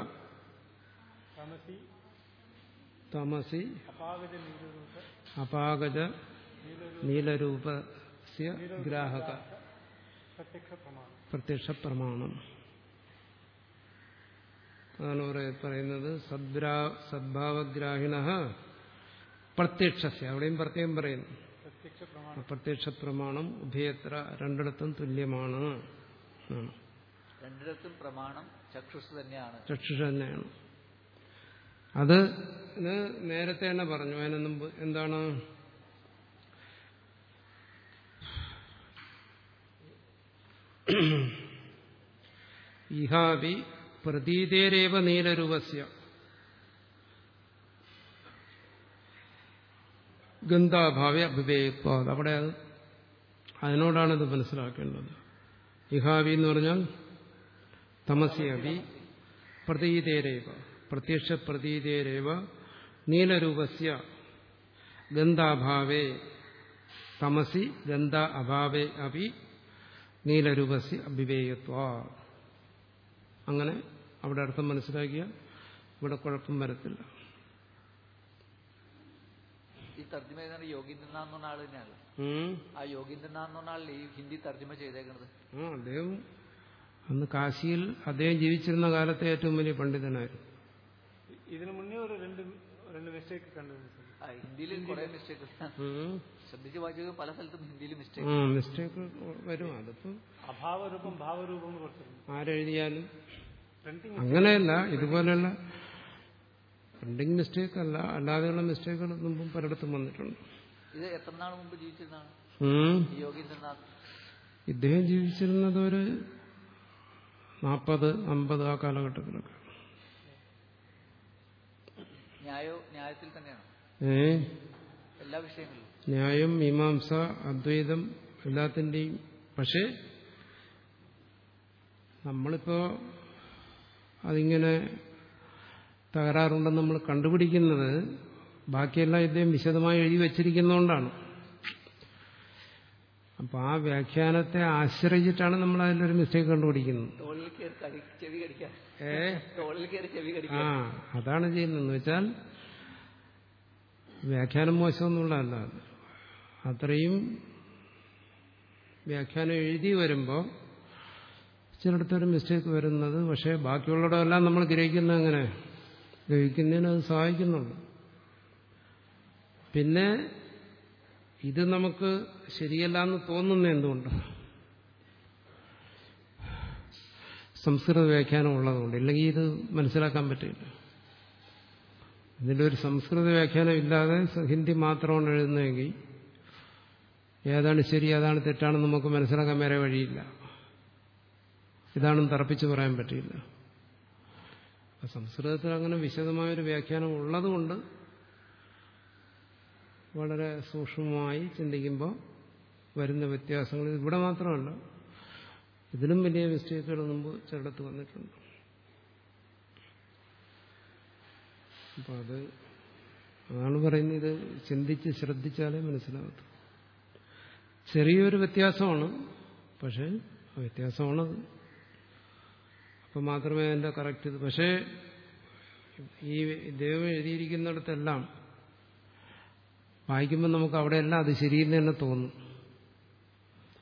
തമസി അപാകജ നീലരൂപസ്യ ഗ്രാഹക പ്രത്യക്ഷ പ്രമാണം. അതാണ് പറയുന്നത്. സദ്ഭാവഗ്രാഹിണ പ്രത്യക്ഷ അവിടെയും പ്രത്യേകം പറയുന്നു. പ്രത്യക്ഷ പ്രമാണം ഉഭയത്ര രണ്ടിടത്തും തുല്യമാണ്. രണ്ടിടത്തും പ്രമാണം ചക്ഷുസ് തന്നെയാണ്. ചക്ഷുഷ തന്നെയാണ്. അത് നേരത്തെ തന്നെ പറഞ്ഞു. അതിന് മുമ്പ് എന്താണ്? ഇഹാവി പ്രതീതേരേവ നീലരൂപസ്യ. ഗന്ധാഭാവ്യ അഭിവേക്വ അവിടെ അത് ഇത് മനസ്സിലാക്കേണ്ടത്. ഇഹാവി എന്ന് പറഞ്ഞാൽ തമസ്യവി പ്രതീതേരേവ. പ്രത്യക്ഷ പ്രതീതേരേവ. നീലരൂപസ്യ ഗന്ധാഭാവേ തമസി ഗന്ധ അഭാവേ അഭി നീലരൂപസ്യ അഭിവേയത്വ അങ്ങനെ അവിടെ അർത്ഥം മനസ്സിലാക്കിയ ഇവിടെ കുഴപ്പം വരത്തില്ല. തർജമ ചെയ്ത യോഗീന്ദ്രനാഥ് എന്ന് പറഞ്ഞ ആൾ തന്നെയാണ്. ആ യോഗീന്ദ്രനാഥ് എന്ന് പറഞ്ഞ ആളിൽ ഈ ഹിന്ദി തർജമ ചെയ്തേക്കുന്നത് അദ്ദേഹം അന്ന് കാശിയിൽ അദ്ദേഹം ജീവിച്ചിരുന്ന കാലത്തെ ഏറ്റവും വലിയ പണ്ഡിതനായിരുന്നു. ഇതിനു മുന്നേ ഒരു രണ്ട് രണ്ട് മിസ്റ്റേക്ക് കണ്ടിരുന്നു ഹിന്ദിയിൽ കുറെ മിസ്റ്റേക്ക്. ശ്രദ്ധിച്ച് വായിച്ചത് പല സ്ഥലത്തും ഹിന്ദിയിൽ മിസ്റ്റേക്ക് മിസ്റ്റേക്ക് വരും. അതിപ്പോ അഭാവരൂപം ഭാവരൂപം ആരെഴുതിയാലും അങ്ങനെയല്ല ഇതുപോലെയുള്ള പ്രിന്റിംഗ് മിസ്റ്റേക്ക് അല്ല അല്ലാതെയുള്ള മിസ്റ്റേക്കുകൾ മുമ്പും പലയിടത്തും വന്നിട്ടുണ്ട്. ഇത് എത്ര നാൾ മുമ്പ് ജീവിച്ചിരുന്നതാണ്? ഉം. ഈ യോഗീന്ദ്രനാഥ് ഇദ്ദേഹം ജീവിച്ചിരുന്നത് ഒരു നാൽപ്പത് അമ്പത് ആ കാലഘട്ടത്തിലൊക്കെ. ന്യായോ ന്യായത്തിൽ തന്നെയാണ്. ഏ? എല്ലാ വിഷയങ്ങളിലും. ന്യായം മീമാംസ അദ്വൈതം എല്ലാത്തിന്റെയും പക്ഷേ നമ്മളിപ്പോ അതിങ്ങനെ തകരാറുണ്ടെന്ന് നമ്മൾ കണ്ടുപിടിക്കുന്നത് ബാക്കിയെല്ലാം ഇദ്ദേഹം വിശദമായി എഴുതി വച്ചിരിക്കുന്നതുകൊണ്ടാണ്. അപ്പൊ ആ വ്യാഖ്യാനത്തെ ആശ്രയിച്ചിട്ടാണ് നമ്മൾ അതിലൊരു മിസ്റ്റേക്ക് കണ്ടുപിടിക്കുന്നത്. ഏ? ആ അതാണ് ചെയ്യുന്നതെന്ന് വെച്ചാൽ വ്യാഖ്യാനം മോശമൊന്നുള്ളതല്ല അത് അത്രയും വ്യാഖ്യാനം എഴുതി വരുമ്പോൾ ചിലയിടത്തൊരു മിസ്റ്റേക്ക് വരുന്നത് പക്ഷേ ബാക്കിയുള്ളിടമെല്ലാം നമ്മൾ ഗ്രഹിക്കുന്നത് അങ്ങനെ ഗ്രഹിക്കുന്നതിന് അത് സഹായിക്കുന്നുണ്ട്. പിന്നെ ഇത് നമുക്ക് ശരിയല്ല എന്ന് തോന്നുന്ന എന്തുകൊണ്ട്? സംസ്കൃത വ്യാഖ്യാനം ഉള്ളതുകൊണ്ട്. ഇല്ലെങ്കിൽ ഇത് മനസ്സിലാക്കാൻ പറ്റില്ല. ഇതിന്റെ ഒരു സംസ്കൃത വ്യാഖ്യാനം ഇല്ലാതെ ഹിന്ദി മാത്രമാണ് എഴുതുന്നതെങ്കിൽ ഏതാണ് ശരി ഏതാണ് തെറ്റാണെന്ന് നമുക്ക് മനസ്സിലാക്കാൻ വേറെ വഴിയില്ല. ഇതാണെന്ന് തറപ്പിച്ച് പറയാൻ പറ്റില്ല. സംസ്കൃതത്തിൽ അങ്ങനെ വിശദമായൊരു വ്യാഖ്യാനം ഉള്ളതുകൊണ്ട് വളരെ സൂക്ഷ്മമായി ചിന്തിക്കുമ്പോൾ വരുന്ന വ്യത്യാസങ്ങൾ ഇവിടെ മാത്രമല്ല. ഇതിലും വലിയ മിസ്റ്റേക്കുകൾ മുമ്പ് ചിലടത്ത് വന്നിട്ടുണ്ട്. അപ്പം അത് അതാണ് പറയുന്നത് ഇത് ചിന്തിച്ച് ശ്രദ്ധിച്ചാലേ മനസ്സിലാകത്തു. ചെറിയൊരു വ്യത്യാസമാണ് പക്ഷേ വ്യത്യാസമാണത്. അപ്പം മാത്രമേ അതിന്റെ കറക്റ്റ് ഇത്. പക്ഷേ ഈ ദൈവം എഴുതിയിരിക്കുന്നിടത്തെല്ലാം വായിക്കുമ്പോൾ നമുക്ക് അവിടെയെല്ലാം അത് ശരിയെന്ന് തന്നെ തോന്നും.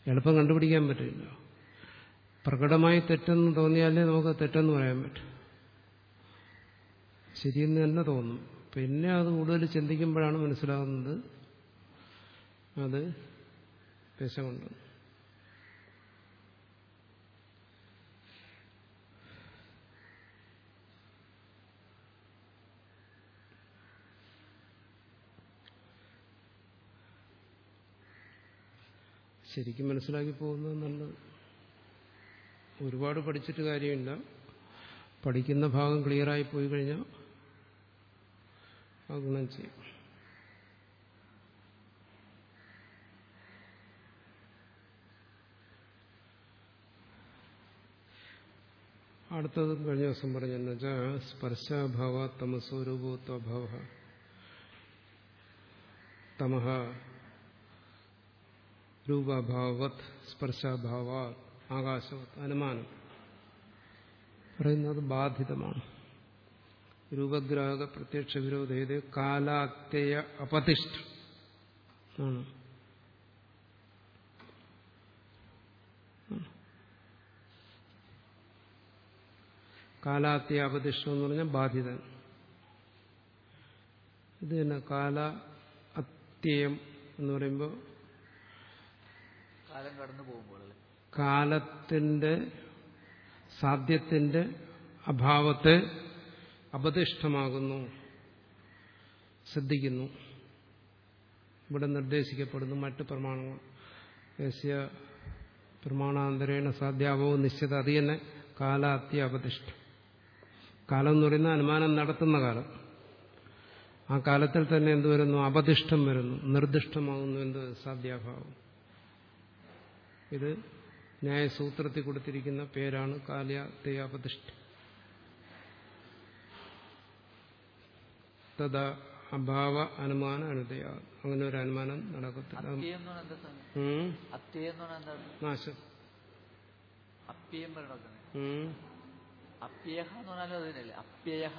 എളുപ്പം കണ്ടുപിടിക്കാൻ പറ്റില്ല. പ്രകടമായി തെറ്റെന്ന് തോന്നിയാലേ നമുക്ക് തെറ്റെന്ന് പറയാൻ പറ്റും. ശരിയെന്ന് തന്നെ തോന്നും. പിന്നെ അത് കൂടുതൽ ചിന്തിക്കുമ്പോഴാണ് മനസ്സിലാകുന്നത് അത് പെശകൊണ്ട് ശരിക്കും മനസ്സിലാക്കി പോകുന്നത് നല്ലത്. ഒരുപാട് പഠിച്ചിട്ട് കാര്യമില്ല. പഠിക്കുന്ന ഭാഗം ക്ലിയറായി പോയി കഴിഞ്ഞാൽ ആ ഗുണം ചെയ്യും. അടുത്തതും കഴിഞ്ഞ ദിവസം പറഞ്ഞെന്ന് വെച്ചാൽ സ്പർശാഭാവ തമസ്വരൂപത്വഭാവ തമഹ രൂപഭാവത് സ്പർശഭാവ ആകാശവത് അനുമാനം. പറയുന്നത് ബാധിതമാണ്. രൂപഗ്രാഹക പ്രത്യക്ഷ വിരോധേത് കാലാത്യയ അപതിഷ്ഠ. ആണ്. കാലാത്യയ അപതിഷ്ഠം എന്ന് പറഞ്ഞാൽ ബാധിതൻ. ഇത് തന്നെ കാല അത്യയം എന്ന് പറയുമ്പോൾ കാലം കടന്നു പോകുമ്പോൾ കാലത്തിന്റെ സാധ്യത്തിന്റെ അഭാവത്തെ അപതിഷ്ഠമാകുന്നു. ശ്രദ്ധിക്കുന്നു. ഇവിടെ നിർദ്ദേശിക്കപ്പെടുന്നു മറ്റ് പ്രമാണങ്ങൾ. യസ്യ പ്രമാണാന്തരേണ സാധ്യാവോ നിശ്ചിത അത് തന്നെ കാലാത്യ അപതിഷ്ഠം കാലം എന്ന് പറയുന്ന അനുമാനം നടത്തുന്ന കാലം. ആ കാലത്തിൽ തന്നെ എന്ത് വരുന്നു അപതിഷ്ഠം വരുന്നു. നിർദ്ദിഷ്ടമാകുന്നു എന്ത്? സാധ്യാഭാവം. ഇത് ന്യായസൂത്രത്തിൽ കൊടുത്തിരിക്കുന്ന പേരാണ് കാല്യാതയാപതിഷ്ഠ തഥാ അഭാവ അനുമാന അനുദയ അങ്ങനെ ഒരു അനുമാനം നടക്കത്തില്ല. അപ്യം എന്ന് ലയം എന്താ സാധനം? ഉം. അപ്യം എന്ന് പറഞ്ഞാൽ എന്താണ് നാശം അപ്യം പറയണത് ഉം. അപ്യഹ എന്ന് പറഞ്ഞാലും അത് തന്നെയല്ലേ അപ്യയഹ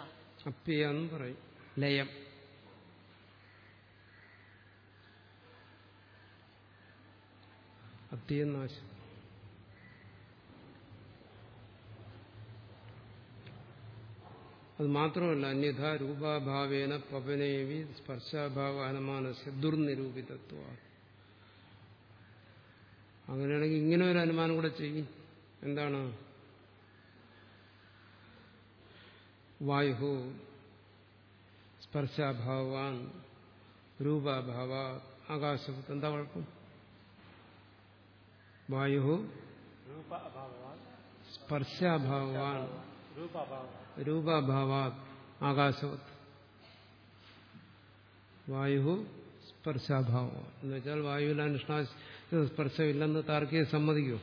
അപ്യ എന്ന് പറയും ലയം അത്യം നാശം അത് മാത്രമല്ല അന്യഥ രൂപാഭാവേന പവനേവി സ്പർശാഭാവ അനുമാനസ്യ ദുർനിരൂപിതത്വ അങ്ങനെയാണെങ്കിൽ ഇങ്ങനെ ഒരു അനുമാനം കൂടെ ചെയ്യും. എന്താണ്? വായു സ്പർശാഭാവാൻ രൂപാഭാവ ആകാശം എന്താ കുഴപ്പം वायु स्पर्शाभावान रूपाभावात ആകാശവത് വായു സ്പർശാഭാവമാണ് എന്ന് വായുവിൽ അനുഷ്ഠാന സ്പർശമില്ലെന്ന് താർക്കിയെ സമ്മതിക്കൂ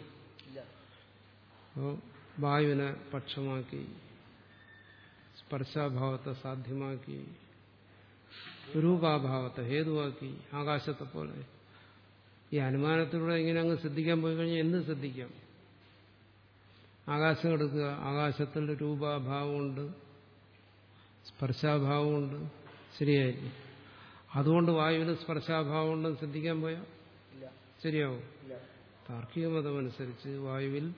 അപ്പോൾ വായുവിനെ പക്ഷമാക്കി സ്പർശാഭാവത്തെ സാധ്യമാക്കി രൂപാഭാവത്തെ ഹേതുവാക്കി ആകാശത്തെ പോലെ ഈ അനുമാനത്തിലൂടെ ഇങ്ങനെ അങ്ങ് ശ്രദ്ധിക്കാൻ പോയി കഴിഞ്ഞാൽ എന്ത് ശ്രദ്ധിക്കാം? ആകാശം എടുക്കുക. ആകാശത്തിൽ രൂപാഭാവമുണ്ട്. സ്പർശാഭാവമുണ്ട്. ശരിയായിരിക്കും. അതുകൊണ്ട് വായുവിന് സ്പർശാഭാവമുണ്ടെന്ന് ശ്രദ്ധിക്കാൻ പോയാ? ശരിയാവും. താർക്കിക മതമനുസരിച്ച് വായുവിൽ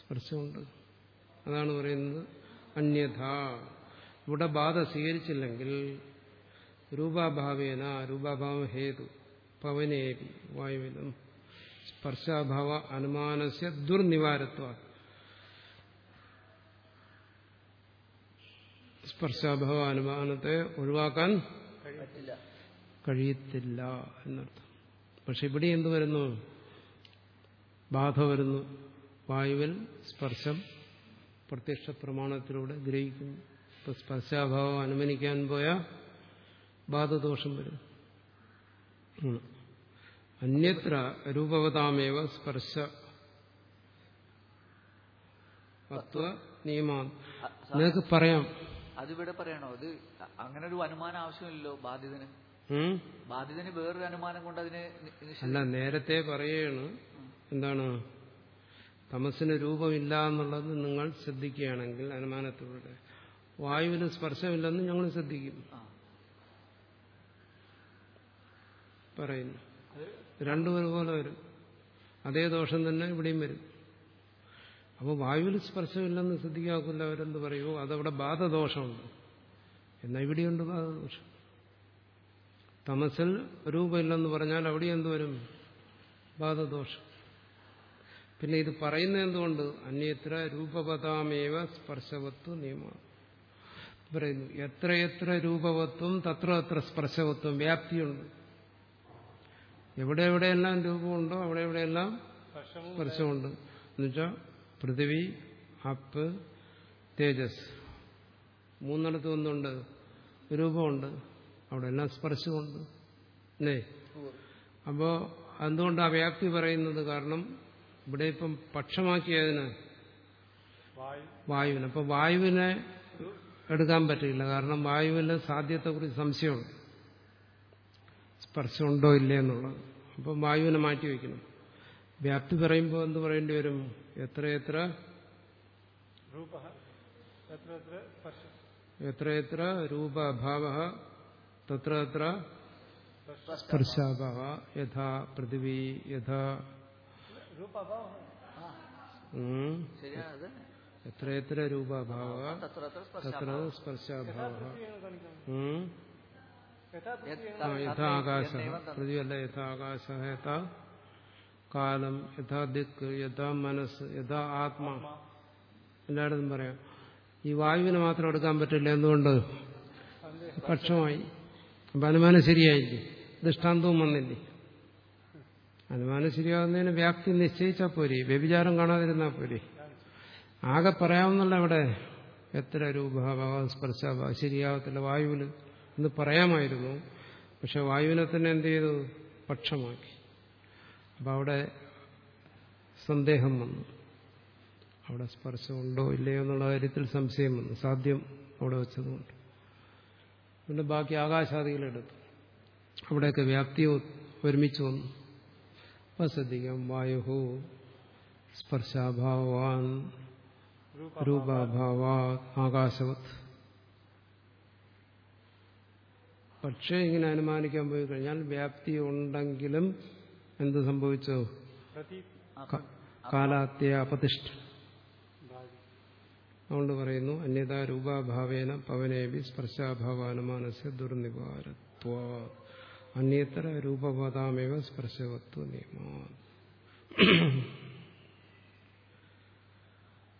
സ്പർശമുണ്ട്. അതാണ് പറയുന്നത്. അന്യഥ. ഇവിടെ ബാധ സ്വീകരിച്ചില്ലെങ്കിൽ രൂപാഭാവേന രൂപാഭാവം ഹേതു പവനേപി വായുവിലും സ്പർശാഭാവ അനുമാനസ്യ ദുർനിവാരത്വ. സ്പർശാഭാവ അനുമാനത്തെ ഒഴിവാക്കാൻ കഴിയത്തില്ല. എന്നർത്ഥം. പക്ഷെ ഇവിടെ എന്ത് വരുന്നു? ബാധ വരുന്നു. വായുവിൽ സ്പർശം പ്രത്യക്ഷ പ്രമാണത്തിലൂടെ ഗ്രഹിക്കുന്നു. ഇപ്പൊ സ്പർശാഭാവം അനുമാനിക്കാൻ പോയാൽ ബാധദോഷം വരും. അന്യത്ര രൂപവതാമേവ സ്പർശ. നിനക്ക് പറയാം. അതിവിടെ പറയണോ? അത് അങ്ങനെ ഒരു അനുമാനം ആവശ്യമില്ലല്ലോ ബാധിതന്? ബാധിതന് വേറൊരു അനുമാനം കൊണ്ട് അതിനെ അല്ല നേരത്തെ പറയാണ്. എന്താണ്? തമസിന് രൂപമില്ല എന്നുള്ളത് നിങ്ങൾ ശ്രദ്ധിക്കുകയാണെങ്കിൽ അനുമാനത്തിലൂടെ. വായുവിന് സ്പർശമില്ലെന്ന് ഞങ്ങൾ ശ്രദ്ധിക്കും ആ പറയുന്നു. രണ്ടും ഒരുപോലെ വരും. അതേ ദോഷം തന്നെ ഇവിടെയും വരും. അപ്പോൾ വായുവിൽ സ്പർശമില്ലെന്ന് ശ്രദ്ധിക്കാക്കില്ല അവരെന്ത് പറയുമോ അതവിടെ ബാധദോഷമുണ്ട്. എന്നാൽ ഇവിടെയുണ്ട് ബാധദോഷം. തമസിൽ രൂപമില്ലെന്ന് പറഞ്ഞാൽ അവിടെ എന്ത് വരും? ബാധദോഷം. പിന്നെ ഇത് പറയുന്നത് എന്തുകൊണ്ട്? അന്യത്ര രൂപവതാമേവ സ്പർശവത്വ നിയമ. പറയുന്നു എത്രയെത്ര രൂപവത്വം തത്ര അത്ര സ്പർശവത്വം വ്യാപ്തിയുണ്ട്. എവിടെ എവിടെയെല്ലാം രൂപമുണ്ടോ അവിടെ എവിടെയെല്ലാം സ്പർശമുണ്ട് എന്നുവെച്ചാൽ പൃഥിവി അപ്പ് തേജസ്. മൂന്നിടത്ത് ഒന്നുണ്ട്. രൂപമുണ്ട്. അവിടെ എല്ലാം സ്പർശമുണ്ട്. അല്ലേ? അപ്പോ എന്തുകൊണ്ട് ആ വ്യാപ്തി പറയുന്നത് കാരണം ഇവിടെ ഇപ്പം പക്ഷമാക്കിയതിന് വായു. വായുവിന്. അപ്പൊ വായുവിനെ എടുക്കാൻ പറ്റില്ല കാരണം വായുവിന്റെ സാധ്യത്തെക്കുറിച്ച് സംശയമുണ്ട്. സ്പർശമുണ്ടോ ഇല്ലേ എന്നുള്ളത്. അപ്പം വായുവിനെ മാറ്റി വയ്ക്കണം. വ്യാപ്തി പറയുമ്പോൾ എന്ത് പറയേണ്ടി വരും? എത്രയെത്ര എത്രയെത്ര രൂപഭാവ തത്ര എത്ര സ്പർശാഭാവ യഥാ പൃഥിവി. യഥാ. എത്രയെത്ര രൂപഭാവ തത്ര സ്പർശാഭാവം. യഥാ കാലം യഥാ ദിക്ക് യഥാ മനസ്സ് യഥാ ആത്മാ. എല്ലായിടത്തും പറയാം. ഈ വായുവിനെ മാത്രം എടുക്കാൻ പറ്റില്ല എന്തുകൊണ്ട്? പക്ഷമായി. അപ്പൊ അനുമാനം ശരിയായില്ലേ? ദൃഷ്ടാന്തവും വന്നില്ലേ? അനുമാനം ശരിയാകുന്നതിന് വ്യാപ്തി നിശ്ചയിച്ചാൽ പോരെ. വ്യഭിചാരം കാണാതിരുന്നാൽ പോരെ. ആകെ പറയാവുന്നല്ല അവിടെ എത്ര രൂപ സ്പർശ ശരിയാകത്തില്ല വായുവിൽ എന്ന് പറയാമായിരുന്നു. പക്ഷെ വായുവിനെ തന്നെ എന്ത് ചെയ്തു? പക്ഷമാക്കി. അപ്പം അവിടെ സന്ദേഹം വന്നു. അവിടെ സ്പർശമുണ്ടോ ഇല്ലയോ എന്നുള്ള കാര്യത്തിൽ സംശയം വന്നു. സാധ്യം അവിടെ വെച്ചതുകൊണ്ട്. പിന്നെ ബാക്കി ആകാശാദികളെടുത്തു. അവിടെയൊക്കെ വ്യാപ്തി ഒരുമിച്ച് വന്നു. അപ്പം ശ്രദ്ധിക്കാം. വായു സ്പർശാഭാവാൻ രൂപാഭാവാ ആകാശവത്. പക്ഷേ ഇങ്ങനെ അനുമാനിക്കാൻ പോയി കഴിഞ്ഞാൽ വ്യാപ്തി ഉണ്ടെങ്കിലും എന്ത് സംഭവിച്ചു? കാലാത്യ അപതിഷ്ഠ. അതുകൊണ്ട് പറയുന്നു അന്യതാ രൂപാഭാവേന പവനേബി സ്പർശാഭാവാനുമാനസ്യ ദുർനിവാരത്വ അന്യത്ര രൂപപദാമേവ സ്പർശവത്വ നിയമ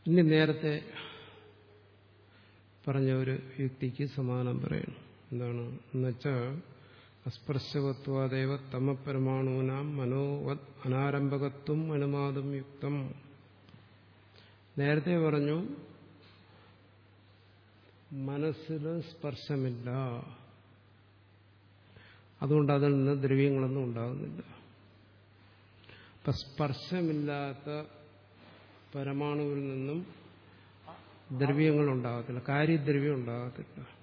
ഇനി നേരത്തെ പറഞ്ഞ ഒരു യുക്തിക്ക് സമാനം പറയണം എന്താണ്? എന്നുവെച്ചാൽ അസ്പർശവത്വാദേവ തമപരമാണൂനാം മനോവത് അനാരംഭകത്വം അനുമാദം യുക്തം. നേരത്തെ പറഞ്ഞു മനസ്സിൽ സ്പർശമില്ല. അതുകൊണ്ട് അതിൽ നിന്ന് ദ്രവ്യങ്ങളൊന്നും ഉണ്ടാകുന്നില്ല. അപ്പൊ സ്പർശമില്ലാത്ത പരമാണുവിൽ നിന്നും ദ്രവ്യങ്ങൾ ഉണ്ടാകത്തില്ല കാര്യദ്രവ്യം ഉണ്ടാകത്തില്ല.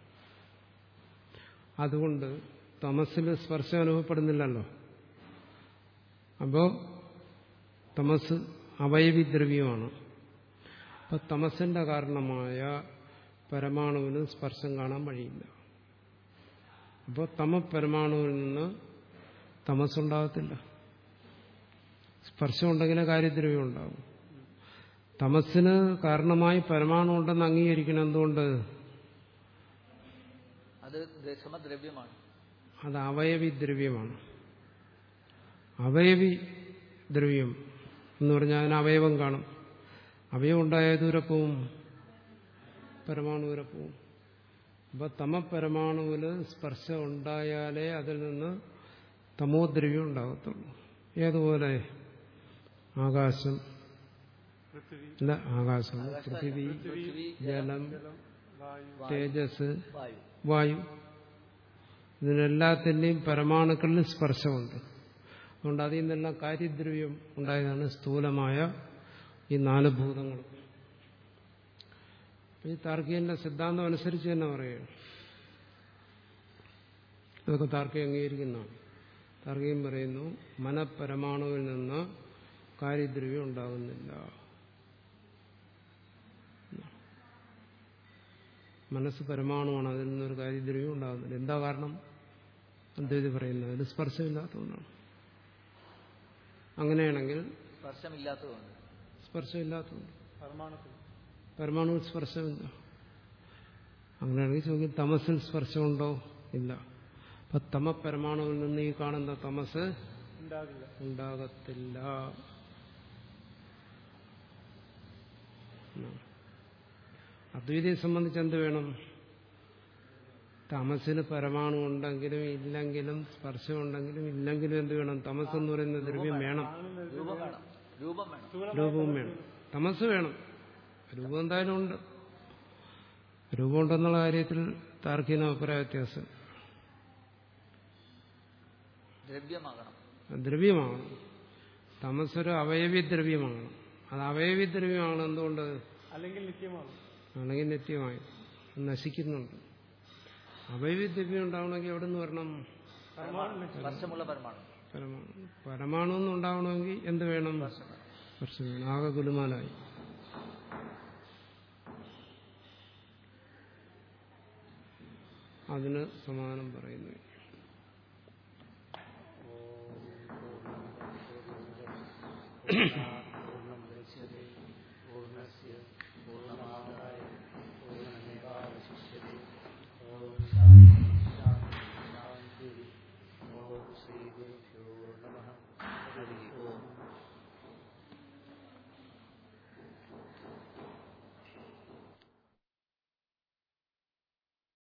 അതുകൊണ്ട് തമസ്സിൽ സ്പർശം അനുഭവപ്പെടുന്നില്ലല്ലോ. അപ്പോ തമസ് അവയവിദ്രവ്യമാണ്. അപ്പൊ തമസിന്റെ കാരണമായ പരമാണുവിന് സ്പർശം കാണാൻ വഴിയില്ല. അപ്പോൾ തമ പരമാണുവിൽ നിന്ന് തമസ്സുണ്ടാകത്തില്ല. സ്പർശം ഉണ്ടെങ്കിലേ കാര്യദ്രവ്യം ഉണ്ടാവും. തമസ്സിന് കാരണമായി പരമാണു ഉണ്ടെന്ന് അംഗീകരിക്കണം എന്തുകൊണ്ട്? അത് ദശമദ്രവ്യമാണ്. അത് അവയവി ദ്രവ്യമാണ്. അവയവി ദ്രവ്യം എന്ന് പറഞ്ഞാൽ അതിന് അവയവം കാണും. അവയവം ഉണ്ടായ ദൂരപ്പവും? പരമാണുരപ്പവും അപ്പൊ തമപരമാണുവിൽ സ്പർശം ഉണ്ടായാലേ അതിൽ നിന്ന് തമോദ്രവ്യം ഉണ്ടാകത്തുള്ളൂ ഏതുപോലെ? ആകാശം. അല്ല ആകാശം. പൃഥിവി ജലം വായു തേജസ് വായു. ഇതിനെല്ലാത്തിന്റെയും പരമാണുക്കളിൽ സ്പർശമുണ്ട്. അതുകൊണ്ട് അതിൽ നിന്നെല്ലാം കാര്യദ്രവ്യം ഉണ്ടായതാണ് സ്ഥൂലമായ ഈ നാല് ഭൂതങ്ങൾ ഈ താർക്കികന്റെ സിദ്ധാന്തം അനുസരിച്ച് തന്നെ പറയുക അതൊക്കെ താർക്കി അംഗീകരിക്കുന്നതാണ്. താർക്കികം പറയുന്നു മനപരമാണുവിൽ നിന്ന് കാര്യദ്രവ്യം ഉണ്ടാകുന്നില്ല. മനസ്സ് പരമാണുമാണ് അതിൽ നിന്നൊരു കാര്യദ്രവ്യം ഉണ്ടാകുന്നില്ല. എന്താ കാരണം? അദ്വൈതി പറയുന്നത് അതിന് സ്പർശമില്ലാത്തതുകൊണ്ടാണ്. അങ്ങനെയാണെങ്കിൽ സ്പർശമില്ലാത്തതുകൊണ്ട്. സ്പർശമില്ലാത്തതുകൊണ്ട്. പരമാണുവിൽ സ്പർശമില്ല. അങ്ങനെയാണെങ്കിൽ ചോദിക്കും തമസിൽ സ്പർശമുണ്ടോ? ഇല്ല. അപ്പൊ തമ പരമാണുവിൽ നിന്ന് ഈ കാണുന്ന തമസ് ഉണ്ടാകില്ല. ഉണ്ടാകത്തില്ല. അദ്വൈതിയെ സംബന്ധിച്ച് എന്ത് വേണം? തമസിന് പരമാണു ഉണ്ടെങ്കിലും ഇല്ലെങ്കിലും സ്പർശമുണ്ടെങ്കിലും ഇല്ലെങ്കിലും എന്ത് വേണം? തമസ് എന്ന് പറയുന്ന ദ്രവ്യം വേണം. രൂപം വേണം. രൂപം വേണം. രൂപവും വേണം. തമസ് വേണം. രൂപം എന്തായാലും ഉണ്ട്. രൂപം ഉണ്ടെന്നുള്ള കാര്യത്തിൽ താർക്കിക അഭിപ്രായ വ്യത്യാസം. ദ്രവ്യമാകണം. ദ്രവ്യമാകണം. തമസ്സൊരു അവയവി ദ്രവ്യമാകണം. അത് അവയവി ദ്രവ്യമാണ് എന്തുകൊണ്ട്? അല്ലെങ്കിൽ നിത്യമാകും അല്ലെങ്കിൽ നിത്യമായി നശിക്കുന്നുണ്ട് അവൈവിധ്യം ഉണ്ടാവണമെങ്കിൽ എവിടെ നിന്ന് വരണം പരമാണു പരമാണു ഉണ്ടാവണമെങ്കിൽ എന്ത് വേണം വർഷം വേണം ആകെ ഗുലുമാലായി അതിന് സമാനം പറയുന്നു ഹരി